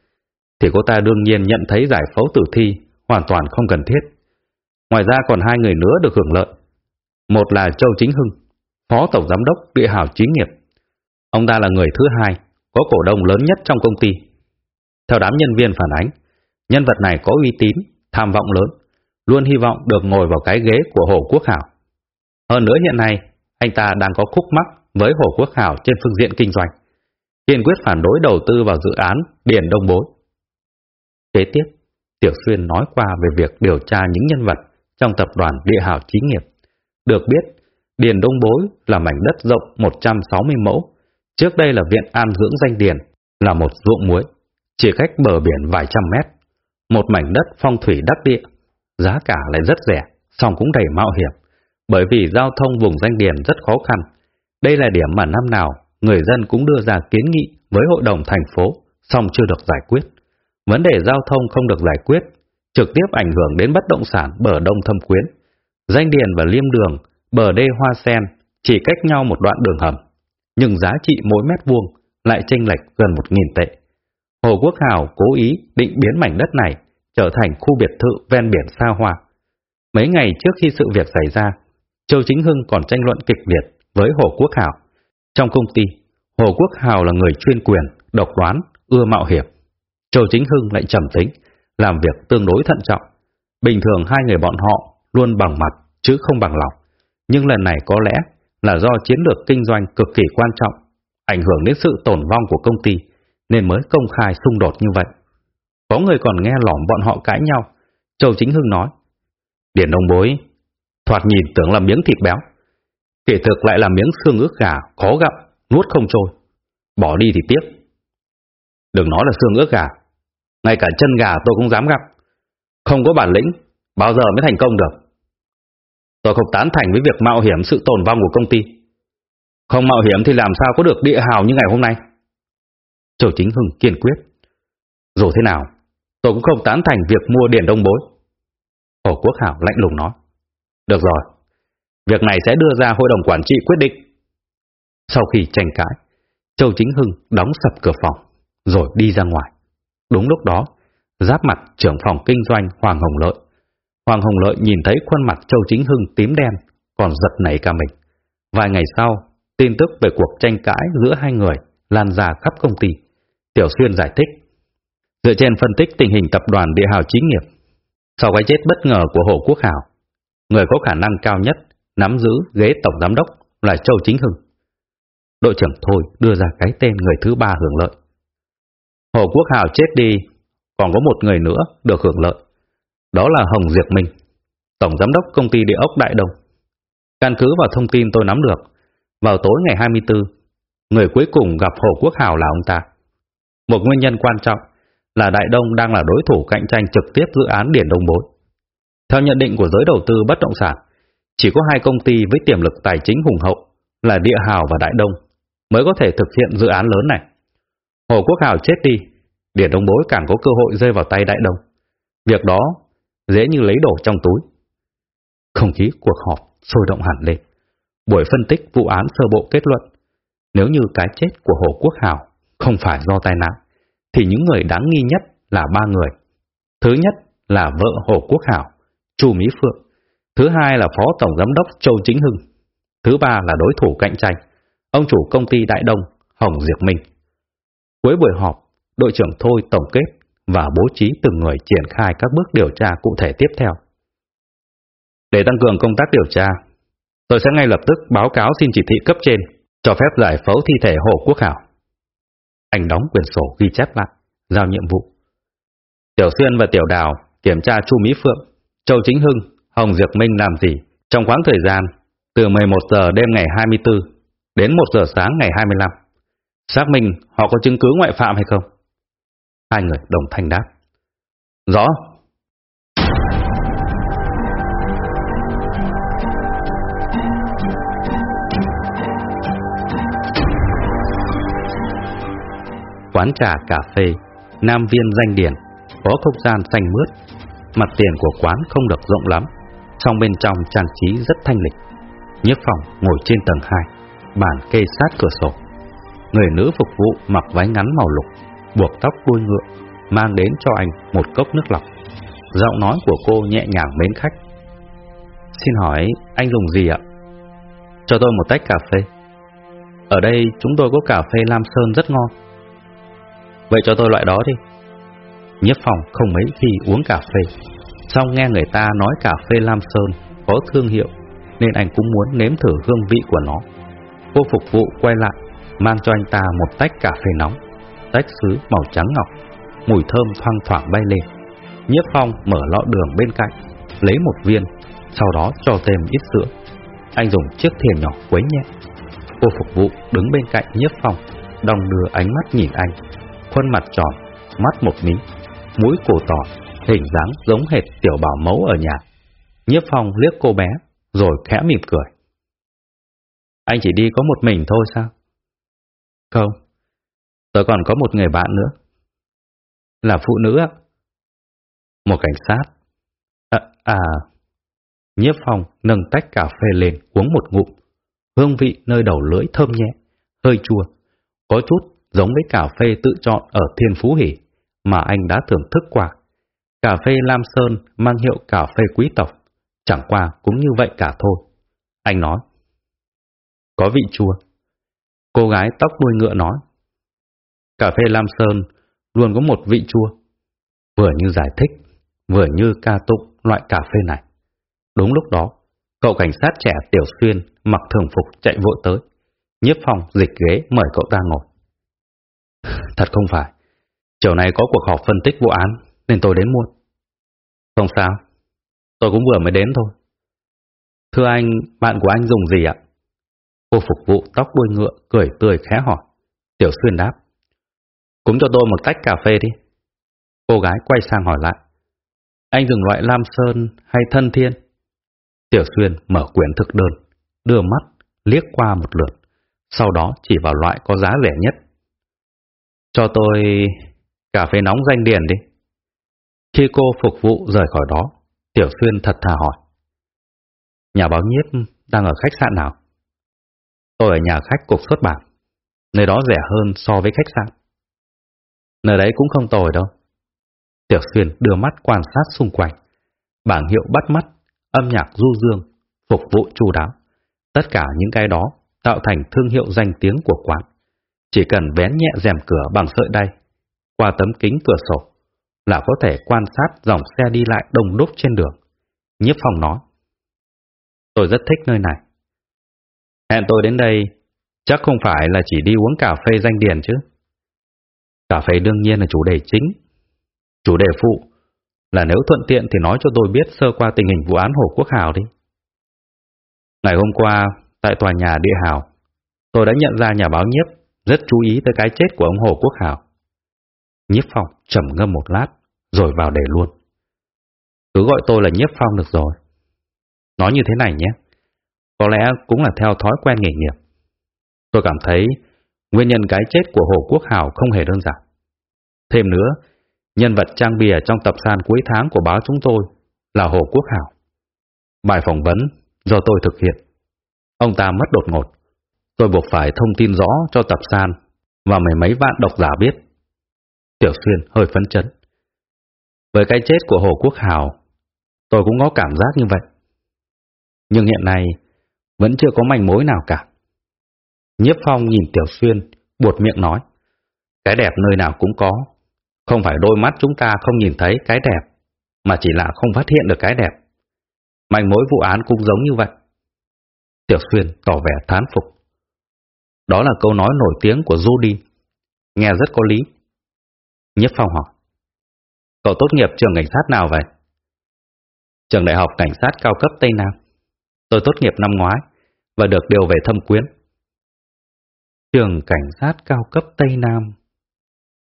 thì cô ta đương nhiên nhận thấy giải phẫu tử thi hoàn toàn không cần thiết. Ngoài ra còn hai người nữa được hưởng lợi. Một là Châu Chính Hưng, Phó Tổng Giám đốc địa hào chính nghiệp. Ông ta là người thứ hai, có cổ đông lớn nhất trong công ty. Theo đám nhân viên phản ánh, nhân vật này có uy tín, tham vọng lớn, luôn hy vọng được ngồi vào cái ghế của Hồ Quốc Hảo. Hơn nữa hiện nay, anh ta đang có khúc mắc với Hồ Quốc Hảo trên phương diện kinh doanh, kiên quyết phản đối đầu tư vào dự án biển Đông Bối. Kế tiếp, Tiểu Xuyên nói qua về việc điều tra những nhân vật trong tập đoàn địa hào trí nghiệp, Được biết, Điền Đông Bối là mảnh đất rộng 160 mẫu. Trước đây là viện an dưỡng danh điền, là một ruộng muối, chỉ cách bờ biển vài trăm mét. Một mảnh đất phong thủy đắc địa, giá cả lại rất rẻ, song cũng đầy mạo hiểm, bởi vì giao thông vùng danh điền rất khó khăn. Đây là điểm mà năm nào người dân cũng đưa ra kiến nghị với hội đồng thành phố, song chưa được giải quyết. Vấn đề giao thông không được giải quyết, trực tiếp ảnh hưởng đến bất động sản bờ đông thâm quyến. Danh điền và liêm đường, bờ đê hoa sen chỉ cách nhau một đoạn đường hầm, nhưng giá trị mỗi mét vuông lại chênh lệch gần một nghìn tệ. Hồ Quốc Hào cố ý định biến mảnh đất này trở thành khu biệt thự ven biển xa hoa. Mấy ngày trước khi sự việc xảy ra, Châu Chính Hưng còn tranh luận kịch liệt với Hồ Quốc Hào. Trong công ty, Hồ Quốc Hào là người chuyên quyền, độc đoán, ưa mạo hiểm. Châu Chính Hưng lại trầm tính, làm việc tương đối thận trọng. Bình thường hai người bọn họ luôn bằng mặt chứ không bằng lòng. Nhưng lần này có lẽ là do chiến lược kinh doanh cực kỳ quan trọng, ảnh hưởng đến sự tổn vong của công ty, nên mới công khai xung đột như vậy. Có người còn nghe lỏm bọn họ cãi nhau. Châu Chính Hưng nói, Điển ông bối, thoạt nhìn tưởng là miếng thịt béo. Kể thực lại là miếng xương ướt gà, khó gặm, nuốt không trôi. Bỏ đi thì tiếc. Đừng nói là xương ướt gà, ngay cả chân gà tôi cũng dám gặp. Không có bản lĩnh, bao giờ mới thành công được. Tôi không tán thành với việc mạo hiểm sự tồn vong của công ty. Không mạo hiểm thì làm sao có được địa hào như ngày hôm nay. Chủ chính Hưng kiên quyết. Dù thế nào, tôi cũng không tán thành việc mua điển đông bối. Hồ Quốc Hảo lạnh lùng nói. Được rồi, việc này sẽ đưa ra hội đồng quản trị quyết định. Sau khi tranh cãi, Châu Chính Hưng đóng sập cửa phòng, rồi đi ra ngoài. Đúng lúc đó, giáp mặt trưởng phòng kinh doanh Hoàng Hồng Lợi. Hoàng Hồng Lợi nhìn thấy khuôn mặt Châu Chính Hưng tím đen, còn giật nảy cả mình. Vài ngày sau, tin tức về cuộc tranh cãi giữa hai người lan ra khắp công ty. Tiểu Xuyên giải thích. Dựa trên phân tích tình hình tập đoàn địa hào chính nghiệp, sau cái chết bất ngờ của Hồ Quốc Hào, người có khả năng cao nhất nắm giữ ghế tổng giám đốc là Châu Chính Hưng. Đội trưởng Thôi đưa ra cái tên người thứ ba hưởng lợi. Hồ Quốc Hào chết đi, còn có một người nữa được hưởng lợi. Đó là Hồng Diệp Minh, Tổng Giám đốc Công ty Địa ốc Đại Đông. Căn cứ vào thông tin tôi nắm được, vào tối ngày 24, người cuối cùng gặp Hồ Quốc Hào là ông ta. Một nguyên nhân quan trọng là Đại Đông đang là đối thủ cạnh tranh trực tiếp dự án Điển Đông Bối. Theo nhận định của giới đầu tư bất động sản, chỉ có hai công ty với tiềm lực tài chính hùng hậu là Địa Hào và Đại Đông mới có thể thực hiện dự án lớn này. Hồ Quốc Hào chết đi, Điển Đông Bối càng có cơ hội rơi vào tay Đại Đông. Việc đó dễ như lấy đổ trong túi. Không khí cuộc họp sôi động hẳn lên. Buổi phân tích vụ án sơ bộ kết luận, nếu như cái chết của Hồ Quốc Hào không phải do tai nạn, thì những người đáng nghi nhất là ba người. Thứ nhất là vợ Hồ Quốc Hào, Chu Mỹ Phượng. Thứ hai là Phó Tổng Giám đốc Châu Chính Hưng. Thứ ba là đối thủ cạnh tranh, ông chủ công ty Đại Đông, Hồng Diệp Minh. Cuối buổi họp, đội trưởng Thôi tổng kết và bố trí từng người triển khai các bước điều tra cụ thể tiếp theo. Để tăng cường công tác điều tra, tôi sẽ ngay lập tức báo cáo xin chỉ thị cấp trên cho phép giải phẫu thi thể Hồ Quốc Hảo. Anh đóng quyển sổ ghi chép lại, giao nhiệm vụ. Tiểu Xuyên và Tiểu Đào kiểm tra Chu Mỹ Phượng, Châu Chính Hưng, Hồng Diệp Minh làm gì trong khoảng thời gian từ 11 giờ đêm ngày 24 đến 1 giờ sáng ngày 25. Xác minh họ có chứng cứ ngoại phạm hay không? Hai người đồng thanh đáp. Rõ. Quán trà cà phê, Nam Viên danh điển, có không gian xanh mướt. Mặt tiền của quán không được rộng lắm, trong bên trong trang trí rất thanh lịch. Nhiếp phòng ngồi trên tầng 2, bàn kê sát cửa sổ. Người nữ phục vụ mặc váy ngắn màu lục, buộc tóc đuôi ngựa, mang đến cho anh một cốc nước lọc. Giọng nói của cô nhẹ nhàng mến khách. Xin hỏi anh dùng gì ạ? Cho tôi một tách cà phê. Ở đây chúng tôi có cà phê Lam Sơn rất ngon. Vậy cho tôi loại đó đi. Nhất phòng không mấy khi uống cà phê. Xong nghe người ta nói cà phê Lam Sơn có thương hiệu, nên anh cũng muốn nếm thử hương vị của nó. Cô phục vụ quay lại, mang cho anh ta một tách cà phê nóng, tách sứ màu trắng ngọc, mùi thơm thoang thoảng bay lên. Nhiếp phong mở lọ đường bên cạnh, lấy một viên, sau đó cho thêm ít sữa. anh dùng chiếc thìa nhỏ quấy nhẹ. Cô phục vụ đứng bên cạnh nhiếp phong, đong đưa ánh mắt nhìn anh, khuôn mặt tròn, mắt một mí, mũi cổ tỏ, hình dáng giống hệt tiểu bảo mẫu ở nhà. Nhiếp phong liếc cô bé, rồi khẽ mỉm cười. Anh chỉ đi có một mình thôi sao? Không, tôi còn có một người bạn nữa. Là phụ nữ ạ. Một cảnh sát. À, à. Nhiếp phong nâng tách cà phê lên uống một ngụm. Hương vị nơi đầu lưỡi thơm nhẹ, hơi chua. Có chút giống với cà phê tự chọn ở Thiên Phú Hỷ mà anh đã thưởng thức qua. Cà phê Lam Sơn mang hiệu cà phê quý tộc, chẳng qua cũng như vậy cả thôi. Anh nói. Có vị chua. Cô gái tóc đuôi ngựa nói. Cà phê Lam Sơn luôn có một vị chua. Vừa như giải thích, vừa như ca tụng loại cà phê này. Đúng lúc đó, cậu cảnh sát trẻ Tiểu Xuyên mặc thường phục chạy vội tới. Nhiếp phòng dịch ghế mời cậu ta ngồi. Thật không phải. Chiều nay có cuộc họp phân tích vụ án nên tôi đến muộn. Không sao. Tôi cũng vừa mới đến thôi. Thưa anh, bạn của anh dùng gì ạ? Cô phục vụ tóc đuôi ngựa cười tươi khẽ hỏi. Tiểu Xuyên đáp. Cũng cho tôi một tách cà phê đi. Cô gái quay sang hỏi lại. Anh dùng loại lam sơn hay thân thiên? Tiểu Xuyên mở quyển thực đơn, đưa mắt, liếc qua một lượt, sau đó chỉ vào loại có giá rẻ nhất. Cho tôi cà phê nóng danh điển đi. Khi cô phục vụ rời khỏi đó, Tiểu Xuyên thật thà hỏi. Nhà báo nhiếp đang ở khách sạn nào? Tôi ở nhà khách cục xuất bản. Nơi đó rẻ hơn so với khách sạn. Nơi đấy cũng không tồi đâu. Tiểu Xuyên đưa mắt quan sát xung quanh. Bảng hiệu bắt mắt, âm nhạc du dương, phục vụ chu đáo. Tất cả những cái đó tạo thành thương hiệu danh tiếng của quán. Chỉ cần vén nhẹ rèm cửa bằng sợi đay, qua tấm kính cửa sổ, là có thể quan sát dòng xe đi lại đông đúc trên đường. Nhiếp phòng nói. Tôi rất thích nơi này. Hẹn tôi đến đây, chắc không phải là chỉ đi uống cà phê danh điền chứ. Cà phê đương nhiên là chủ đề chính. Chủ đề phụ là nếu thuận tiện thì nói cho tôi biết sơ qua tình hình vụ án Hồ Quốc Hào đi. Ngày hôm qua, tại tòa nhà địa hào, tôi đã nhận ra nhà báo nhiếp rất chú ý tới cái chết của ông Hồ Quốc Hào. Nhiếp Phong trầm ngâm một lát, rồi vào đề luôn. Cứ gọi tôi là Nhiếp Phong được rồi. Nói như thế này nhé, có lẽ cũng là theo thói quen nghề nghiệp. Tôi cảm thấy nguyên nhân cái chết của Hồ Quốc Hào không hề đơn giản. Thêm nữa, nhân vật trang bìa trong tập san cuối tháng của báo chúng tôi là Hồ Quốc Hào. Bài phỏng vấn do tôi thực hiện. Ông ta mất đột ngột. Tôi buộc phải thông tin rõ cho tập san và mấy mấy vạn độc giả biết. Tiểu Xuyên hơi phấn chấn. Với cái chết của Hồ Quốc Hào, tôi cũng có cảm giác như vậy. Nhưng hiện nay, vẫn chưa có manh mối nào cả. Nhiếp Phong nhìn Tiểu Xuyên, buột miệng nói. Cái đẹp nơi nào cũng có. Không phải đôi mắt chúng ta không nhìn thấy cái đẹp, mà chỉ là không phát hiện được cái đẹp. Manh mối vụ án cũng giống như vậy. Tiểu Xuyên tỏ vẻ thán phục. Đó là câu nói nổi tiếng của Judy. Nghe rất có lý. Nhiếp Phong hỏi. Cậu tốt nghiệp trường cảnh sát nào vậy? Trường đại học cảnh sát cao cấp Tây Nam. Tôi tốt nghiệp năm ngoái và được điều về thâm quyến. Trường cảnh sát cao cấp Tây Nam.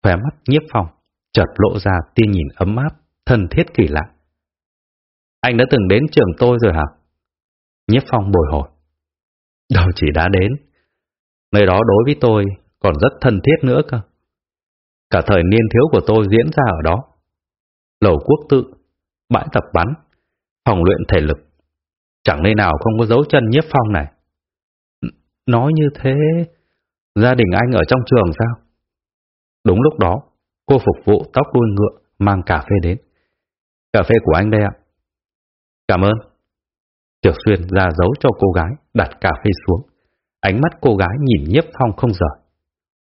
Khóe mắt nhiếp phòng, chợt lộ ra tia nhìn ấm áp, thân thiết kỳ lạ. Anh đã từng đến trường tôi rồi hả? Nhiếp phong bồi hồi. Đâu chỉ đã đến. Nơi đó đối với tôi còn rất thân thiết nữa cơ. Cả thời niên thiếu của tôi diễn ra ở đó. Lầu quốc tự, bãi tập bắn, phòng luyện thể lực. Chẳng nơi nào không có dấu chân nhiếp phong này. Nói như thế, gia đình anh ở trong trường sao? Đúng lúc đó, cô phục vụ tóc đuôi ngựa mang cà phê đến. Cà phê của anh đây ạ. Cảm ơn. Tiểu Xuyên ra dấu cho cô gái đặt cà phê xuống. Ánh mắt cô gái nhìn nhiếp phong không rời.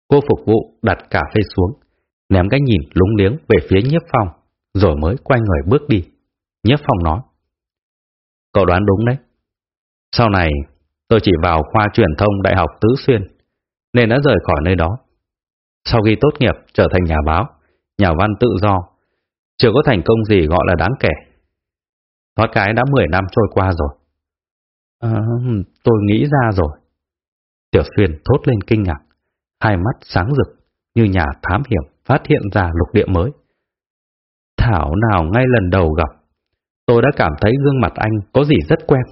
Cô phục vụ đặt cà phê xuống, ném cái nhìn lúng liếng về phía nhiếp phong, rồi mới quay người bước đi. Nhiếp phong nói. Cậu đoán đúng đấy. Sau này, tôi chỉ vào khoa truyền thông Đại học Tứ Xuyên, nên đã rời khỏi nơi đó. Sau khi tốt nghiệp trở thành nhà báo, nhà văn tự do, chưa có thành công gì gọi là đáng kể. Thoát cái đã 10 năm trôi qua rồi. À, tôi nghĩ ra rồi. Tiểu Xuyên thốt lên kinh ngạc, hai mắt sáng rực như nhà thám hiểm phát hiện ra lục địa mới. Thảo nào ngay lần đầu gặp, tôi đã cảm thấy gương mặt anh có gì rất quen.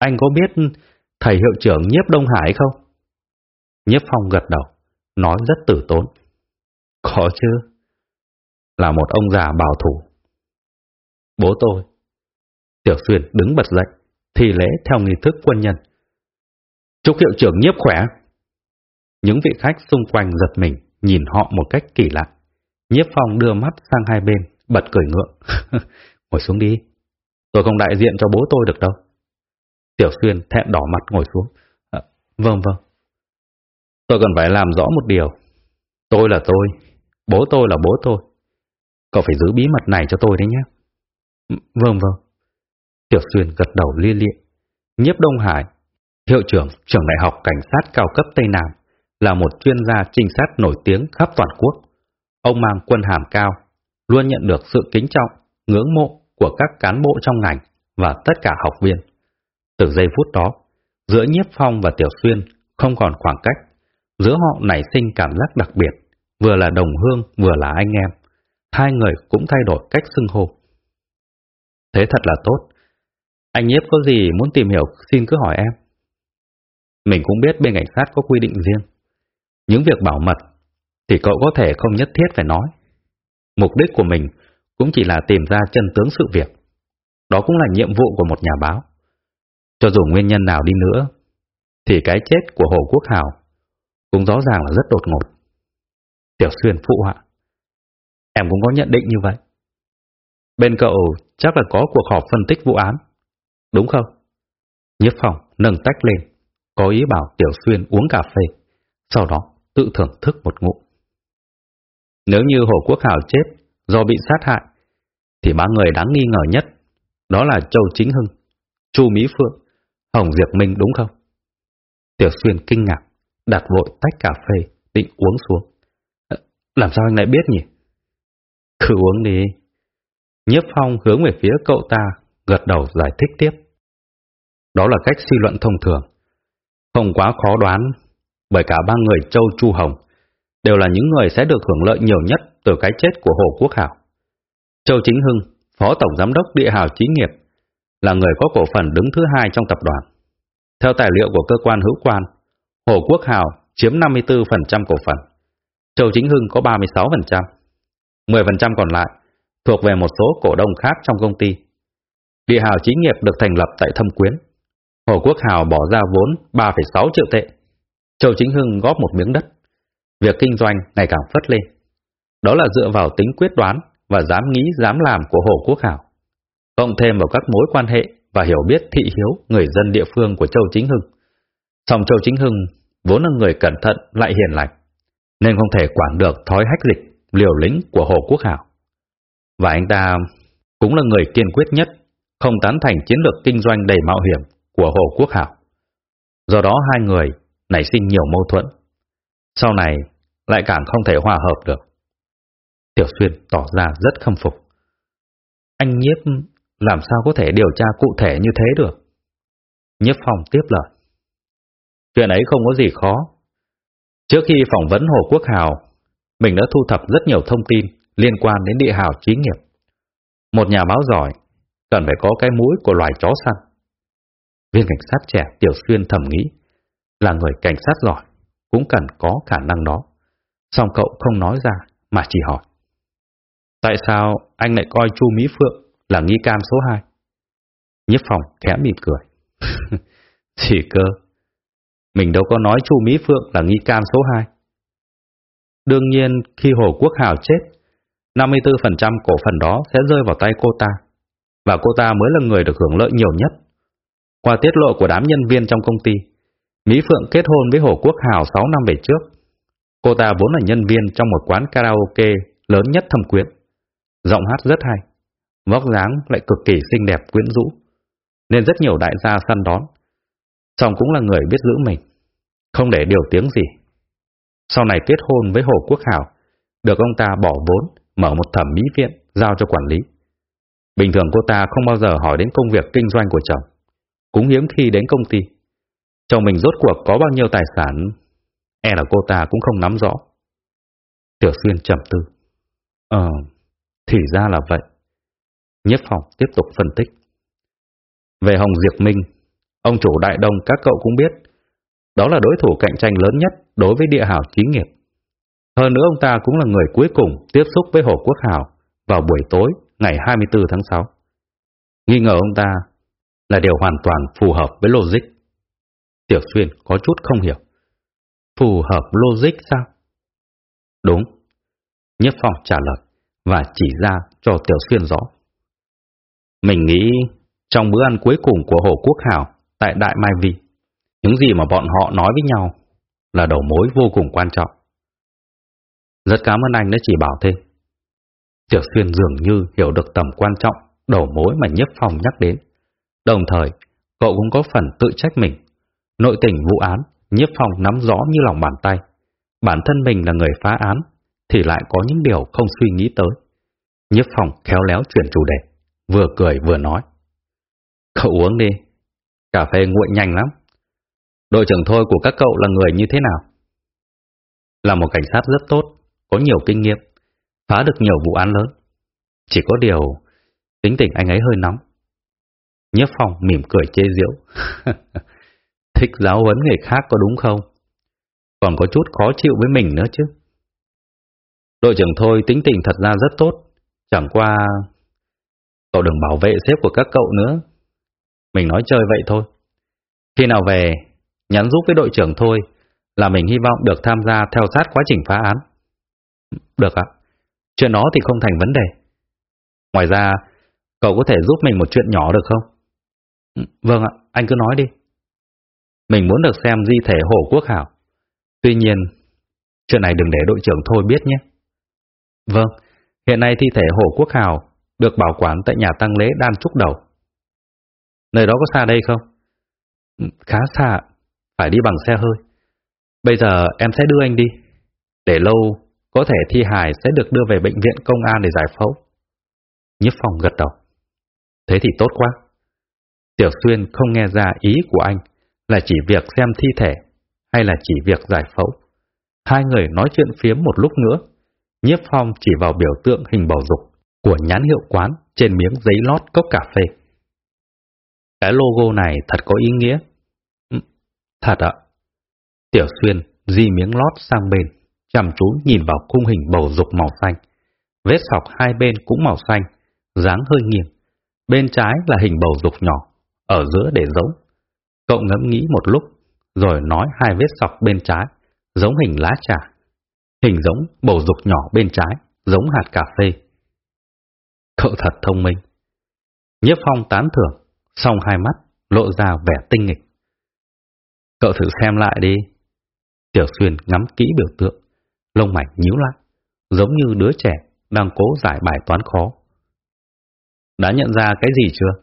Anh có biết thầy hiệu trưởng Nhiếp Đông Hải không? Nhiếp Phong gật đầu, nói rất tử tốn. Có chứ, là một ông già bảo thủ. Bố tôi. Tiểu Xuyên đứng bật dậy, thi lễ theo nghi thức quân nhân. Chúc hiệu trưởng nhiếp khỏe. Những vị khách xung quanh giật mình, nhìn họ một cách kỳ lạ. Nhiếp Phong đưa mắt sang hai bên, bật cười ngượng. ngồi xuống đi. Tôi không đại diện cho bố tôi được đâu. Tiểu Xuyên thẹn đỏ mặt ngồi xuống. À, vâng vâng. Tôi cần phải làm rõ một điều. Tôi là tôi, bố tôi là bố tôi. Cậu phải giữ bí mật này cho tôi đấy nhé. Ừ, vâng vâng. Tiểu Xuyên gật đầu lia lịa. Nhiếp Đông Hải, hiệu trưởng trường đại học cảnh sát cao cấp Tây Nam, là một chuyên gia trinh sát nổi tiếng khắp toàn quốc. Ông mang quân hàm cao, luôn nhận được sự kính trọng, ngưỡng mộ của các cán bộ trong ngành và tất cả học viên. Từ giây phút đó, giữa Nhiếp Phong và Tiểu Xuyên không còn khoảng cách, giữa họ nảy sinh cảm giác đặc biệt, vừa là đồng hương vừa là anh em. Hai người cũng thay đổi cách xưng hô. Thế thật là tốt. Anh Nhiếp có gì muốn tìm hiểu xin cứ hỏi em. Mình cũng biết bên cảnh sát có quy định riêng. Những việc bảo mật thì cậu có thể không nhất thiết phải nói. Mục đích của mình cũng chỉ là tìm ra chân tướng sự việc. Đó cũng là nhiệm vụ của một nhà báo. Cho dù nguyên nhân nào đi nữa, thì cái chết của Hồ Quốc Hào cũng rõ ràng là rất đột ngột. Tiểu Xuyên phụ họa. Em cũng có nhận định như vậy. Bên cậu chắc là có cuộc họp phân tích vụ án, đúng không? Nhất phòng nâng tách lên, có ý bảo Tiểu Xuyên uống cà phê, sau đó tự thưởng thức một ngụm. Nếu như Hồ Quốc Hào chết do bị sát hại, thì ba người đáng nghi ngờ nhất đó là Châu Chính Hưng, Chu Mỹ Phượng, Hồng Diệp Minh đúng không? Tiểu Xuyên kinh ngạc, đặt vội tách cà phê, định uống xuống. Ờ, làm sao anh lại biết nhỉ? Cứ uống đi. Nhiếp Phong hướng về phía cậu ta, gật đầu giải thích tiếp. Đó là cách suy luận thông thường. Không quá khó đoán, bởi cả ba người Châu Chu Hồng đều là những người sẽ được hưởng lợi nhiều nhất từ cái chết của Hồ Quốc Hảo. Châu Chính Hưng, Phó Tổng Giám đốc Địa Hào Chí nghiệp, là người có cổ phần đứng thứ hai trong tập đoàn. Theo tài liệu của cơ quan hữu quan, Hồ Quốc Hào chiếm 54% cổ phần, Châu Chính Hưng có 36%, 10% còn lại thuộc về một số cổ đông khác trong công ty. Địa Hào Chí nghiệp được thành lập tại Thâm Quyến. Hồ Quốc Hào bỏ ra vốn 3,6 triệu tệ. Châu Chính Hưng góp một miếng đất. Việc kinh doanh ngày càng phất lên. Đó là dựa vào tính quyết đoán và dám nghĩ dám làm của Hồ Quốc Hào. Cộng thêm vào các mối quan hệ và hiểu biết thị hiếu người dân địa phương của Châu Chính Hưng. Song Châu Chính Hưng vốn là người cẩn thận lại hiền lành, nên không thể quản được thói hách dịch, liều lĩnh của Hồ Quốc Hảo. Và anh ta cũng là người kiên quyết nhất, không tán thành chiến lược kinh doanh đầy mạo hiểm của Hồ Quốc Hảo. Do đó hai người nảy sinh nhiều mâu thuẫn. Sau này lại càng không thể hòa hợp được. Tiểu Xuyên tỏ ra rất khâm phục. Anh Nhiếp làm sao có thể điều tra cụ thể như thế được? Nhất Phong tiếp lời. Chuyện ấy không có gì khó. Trước khi phỏng vấn Hồ Quốc Hào, mình đã thu thập rất nhiều thông tin liên quan đến địa hào trí nghiệp. Một nhà báo giỏi cần phải có cái mũi của loài chó săn. Viên cảnh sát trẻ Tiểu Xuyên thầm nghĩ là người cảnh sát giỏi cũng cần có khả năng đó. Song cậu không nói ra mà chỉ hỏi. Tại sao anh lại coi Chu Mỹ Phượng là nghi can số 2? Nhiếp phòng khẽ mỉm cười. Chỉ cơ, mình đâu có nói Chu Mỹ Phượng là nghi can số 2. Đương nhiên, khi Hồ Quốc Hào chết, 54% cổ phần đó sẽ rơi vào tay cô ta, và cô ta mới là người được hưởng lợi nhiều nhất. Qua tiết lộ của đám nhân viên trong công ty, Mỹ Phượng kết hôn với Hồ Quốc Hào 6 năm về trước. Cô ta vốn là nhân viên trong một quán karaoke lớn nhất thâm quyến. Giọng hát rất hay, vóc dáng lại cực kỳ xinh đẹp quyến rũ, nên rất nhiều đại gia săn đón. chồng cũng là người biết giữ mình, không để điều tiếng gì. Sau này kết hôn với Hồ Quốc Hảo, được ông ta bỏ vốn, mở một thẩm mỹ viện, giao cho quản lý. Bình thường cô ta không bao giờ hỏi đến công việc kinh doanh của chồng. cũng hiếm khi đến công ty. Chồng mình rốt cuộc có bao nhiêu tài sản, e là cô ta cũng không nắm rõ. Tiểu Xuyên trầm tư. Ờ, thì ra là vậy. Nhất phòng tiếp tục phân tích. Về Hồng Diệp Minh, ông chủ Đại Đông các cậu cũng biết, đó là đối thủ cạnh tranh lớn nhất đối với địa hào trí nghiệp. Hơn nữa ông ta cũng là người cuối cùng tiếp xúc với Hồ Quốc Hào vào buổi tối ngày 24 tháng 6. Nghi ngờ ông ta là điều hoàn toàn phù hợp với logic. Tiểu Xuyên có chút không hiểu. Phù hợp logic sao? Đúng. Nhất Phong trả lời và chỉ ra cho Tiểu Xuyên rõ. Mình nghĩ trong bữa ăn cuối cùng của Hồ Quốc Hảo tại Đại Mai Vi, những gì mà bọn họ nói với nhau là đầu mối vô cùng quan trọng. Rất cảm ơn anh đã chỉ bảo thêm. Tiểu Xuyên dường như hiểu được tầm quan trọng đầu mối mà Nhất Phong nhắc đến. Đồng thời, cậu cũng có phần tự trách mình. Nội tình vụ án, Nhiếp Phong nắm rõ như lòng bàn tay. Bản thân mình là người phá án, thì lại có những điều không suy nghĩ tới. Nhiếp Phong khéo léo chuyển chủ đề, vừa cười vừa nói. Cậu uống đi, cà phê nguội nhanh lắm. Đội trưởng thôi của các cậu là người như thế nào? Là một cảnh sát rất tốt, có nhiều kinh nghiệm, phá được nhiều vụ án lớn. Chỉ có điều, tính tình anh ấy hơi nóng. Nhất Phong mỉm cười chê giễu. Thích giáo huấn người khác có đúng không? Còn có chút khó chịu với mình nữa chứ. Đội trưởng thôi tính tình thật ra rất tốt. Chẳng qua... Cậu đừng bảo vệ sếp của các cậu nữa. Mình nói chơi vậy thôi. Khi nào về, nhắn giúp với đội trưởng thôi là mình hy vọng được tham gia theo sát quá trình phá án. Được ạ. Chuyện đó thì không thành vấn đề. Ngoài ra, cậu có thể giúp mình một chuyện nhỏ được không? Vâng ạ, anh cứ nói đi. Mình muốn được xem di thể Hồ Quốc Hảo. Tuy nhiên, chuyện này đừng để đội trưởng thôi biết nhé. Vâng, hiện nay thi thể Hồ Quốc Hảo được bảo quản tại nhà tăng lễ Đan Trúc Đầu. Nơi đó có xa đây không? Ừ, khá xa, phải đi bằng xe hơi. Bây giờ em sẽ đưa anh đi. Để lâu, có thể thi hài sẽ được đưa về bệnh viện công an để giải phẫu. Nhiếp phòng gật đầu. Thế thì tốt quá. Tiểu Xuyên không nghe ra ý của anh là chỉ việc xem thi thể hay là chỉ việc giải phẫu. Hai người nói chuyện phiếm một lúc nữa. Nhiếp Phong chỉ vào biểu tượng hình bầu dục của nhãn hiệu quán trên miếng giấy lót cốc cà phê. Cái logo này thật có ý nghĩa. Ừ, thật ạ. Tiểu Xuyên di miếng lót sang bên, chăm chú nhìn vào khung hình bầu dục màu xanh. Vết sọc hai bên cũng màu xanh, dáng hơi nghiêng. Bên trái là hình bầu dục nhỏ, ở giữa để giống. Cậu ngẫm nghĩ một lúc, rồi nói hai vết sọc bên trái, giống hình lá trà. Hình giống bầu dục nhỏ bên trái, giống hạt cà phê. Cậu thật thông minh. Nhiếp phong tán thưởng, song hai mắt, lộ ra vẻ tinh nghịch. Cậu thử xem lại đi. Tiểu Xuyên ngắm kỹ biểu tượng, lông mảnh nhíu lại, giống như đứa trẻ đang cố giải bài toán khó. Đã nhận ra cái gì chưa?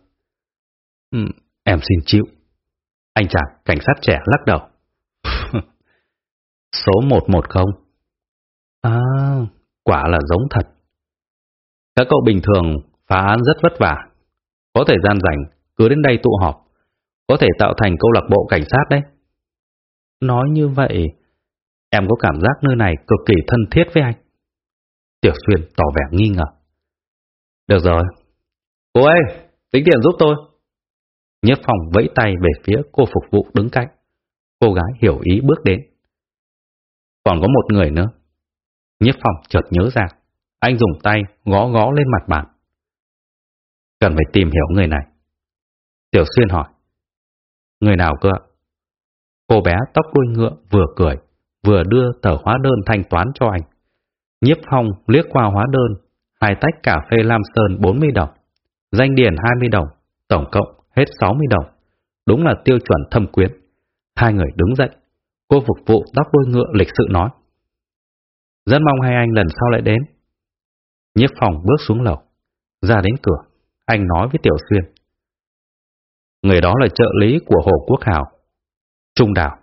Ừ, em xin chịu. Anh chàng cảnh sát trẻ lắc đầu. Số 110. À, quả là giống thật. Các cậu bình thường phá án rất vất vả. Có thời gian rảnh, cứ đến đây tụ họp. Có thể tạo thành câu lạc bộ cảnh sát đấy. Nói như vậy, em có cảm giác nơi này cực kỳ thân thiết với anh. Tiểu Xuyên tỏ vẻ nghi ngờ. Được rồi. Cô ơi, tính tiền giúp tôi. Nhiếp phòng vẫy tay về phía cô phục vụ đứng cạnh. Cô gái hiểu ý bước đến. Còn có một người nữa. Nhiếp phòng chợt nhớ ra. Anh dùng tay gõ gõ lên mặt bàn. Cần phải tìm hiểu người này. Tiểu Xuyên hỏi. Người nào cơ Cô bé tóc đuôi ngựa vừa cười, vừa đưa tờ hóa đơn thanh toán cho anh. Nhiếp phong liếc qua hóa đơn, hai tách cà phê Lam Sơn 40 đồng, danh điển 20 đồng, tổng cộng hết 60 đồng. Đúng là tiêu chuẩn thâm quyến. Hai người đứng dậy, cô phục vụ tóc đuôi ngựa lịch sự nói. Rất mong hai anh lần sau lại đến. Nhiếp phòng bước xuống lầu, ra đến cửa, anh nói với Tiểu Xuyên. Người đó là trợ lý của Hồ Quốc Hào, Trung Đào.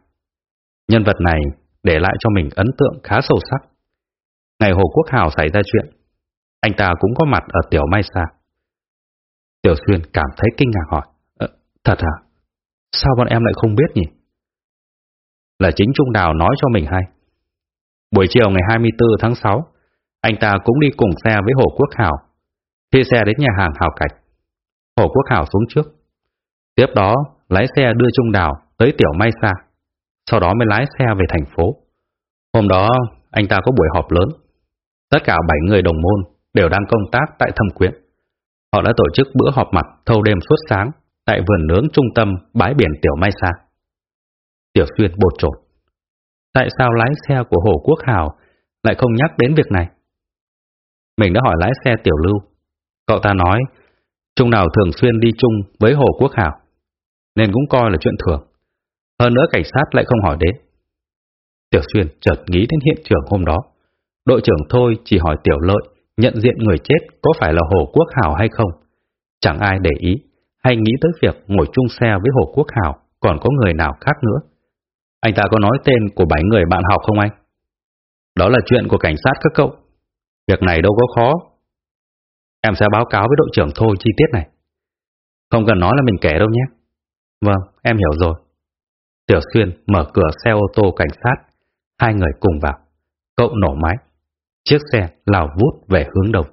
Nhân vật này để lại cho mình ấn tượng khá sâu sắc. Ngày Hồ Quốc Hào xảy ra chuyện, anh ta cũng có mặt ở Tiểu Mai Sa. Tiểu Xuyên cảm thấy kinh ngạc hỏi, ờ, thật à? Sao bọn em lại không biết nhỉ? Là chính Trung Đào nói cho mình hay. Buổi chiều ngày 24 tháng 6, anh ta cũng đi cùng xe với Hồ Quốc Hảo. Khi xe đến nhà hàng Hảo Cạch, Hồ Quốc Hảo xuống trước. Tiếp đó, lái xe đưa Trung Đào tới Tiểu mai Sa, sau đó mới lái xe về thành phố. Hôm đó, anh ta có buổi họp lớn. Tất cả 7 người đồng môn đều đang công tác tại thâm quyến. Họ đã tổ chức bữa họp mặt thâu đêm suốt sáng tại vườn nướng trung tâm bãi biển Tiểu Mai Sa. Tiểu Xuyên bột trột. Tại sao lái xe của Hồ Quốc Hào lại không nhắc đến việc này? Mình đã hỏi lái xe Tiểu Lưu. Cậu ta nói, Trung nào thường xuyên đi chung với Hồ Quốc Hào, nên cũng coi là chuyện thường. Hơn nữa cảnh sát lại không hỏi đến. Tiểu Xuyên chợt nghĩ đến hiện trường hôm đó. Đội trưởng Thôi chỉ hỏi Tiểu Lợi nhận diện người chết có phải là Hồ Quốc Hảo hay không. Chẳng ai để ý hay nghĩ tới việc ngồi chung xe với Hồ Quốc Hảo còn có người nào khác nữa. Anh ta có nói tên của bảy người bạn học không anh? Đó là chuyện của cảnh sát các cậu. Việc này đâu có khó. Em sẽ báo cáo với đội trưởng Thôi chi tiết này. Không cần nói là mình kể đâu nhé. Vâng, em hiểu rồi. Tiểu Xuyên mở cửa xe ô tô cảnh sát, hai người cùng vào. Cậu nổ máy. Chiếc xe lào vút về hướng đông.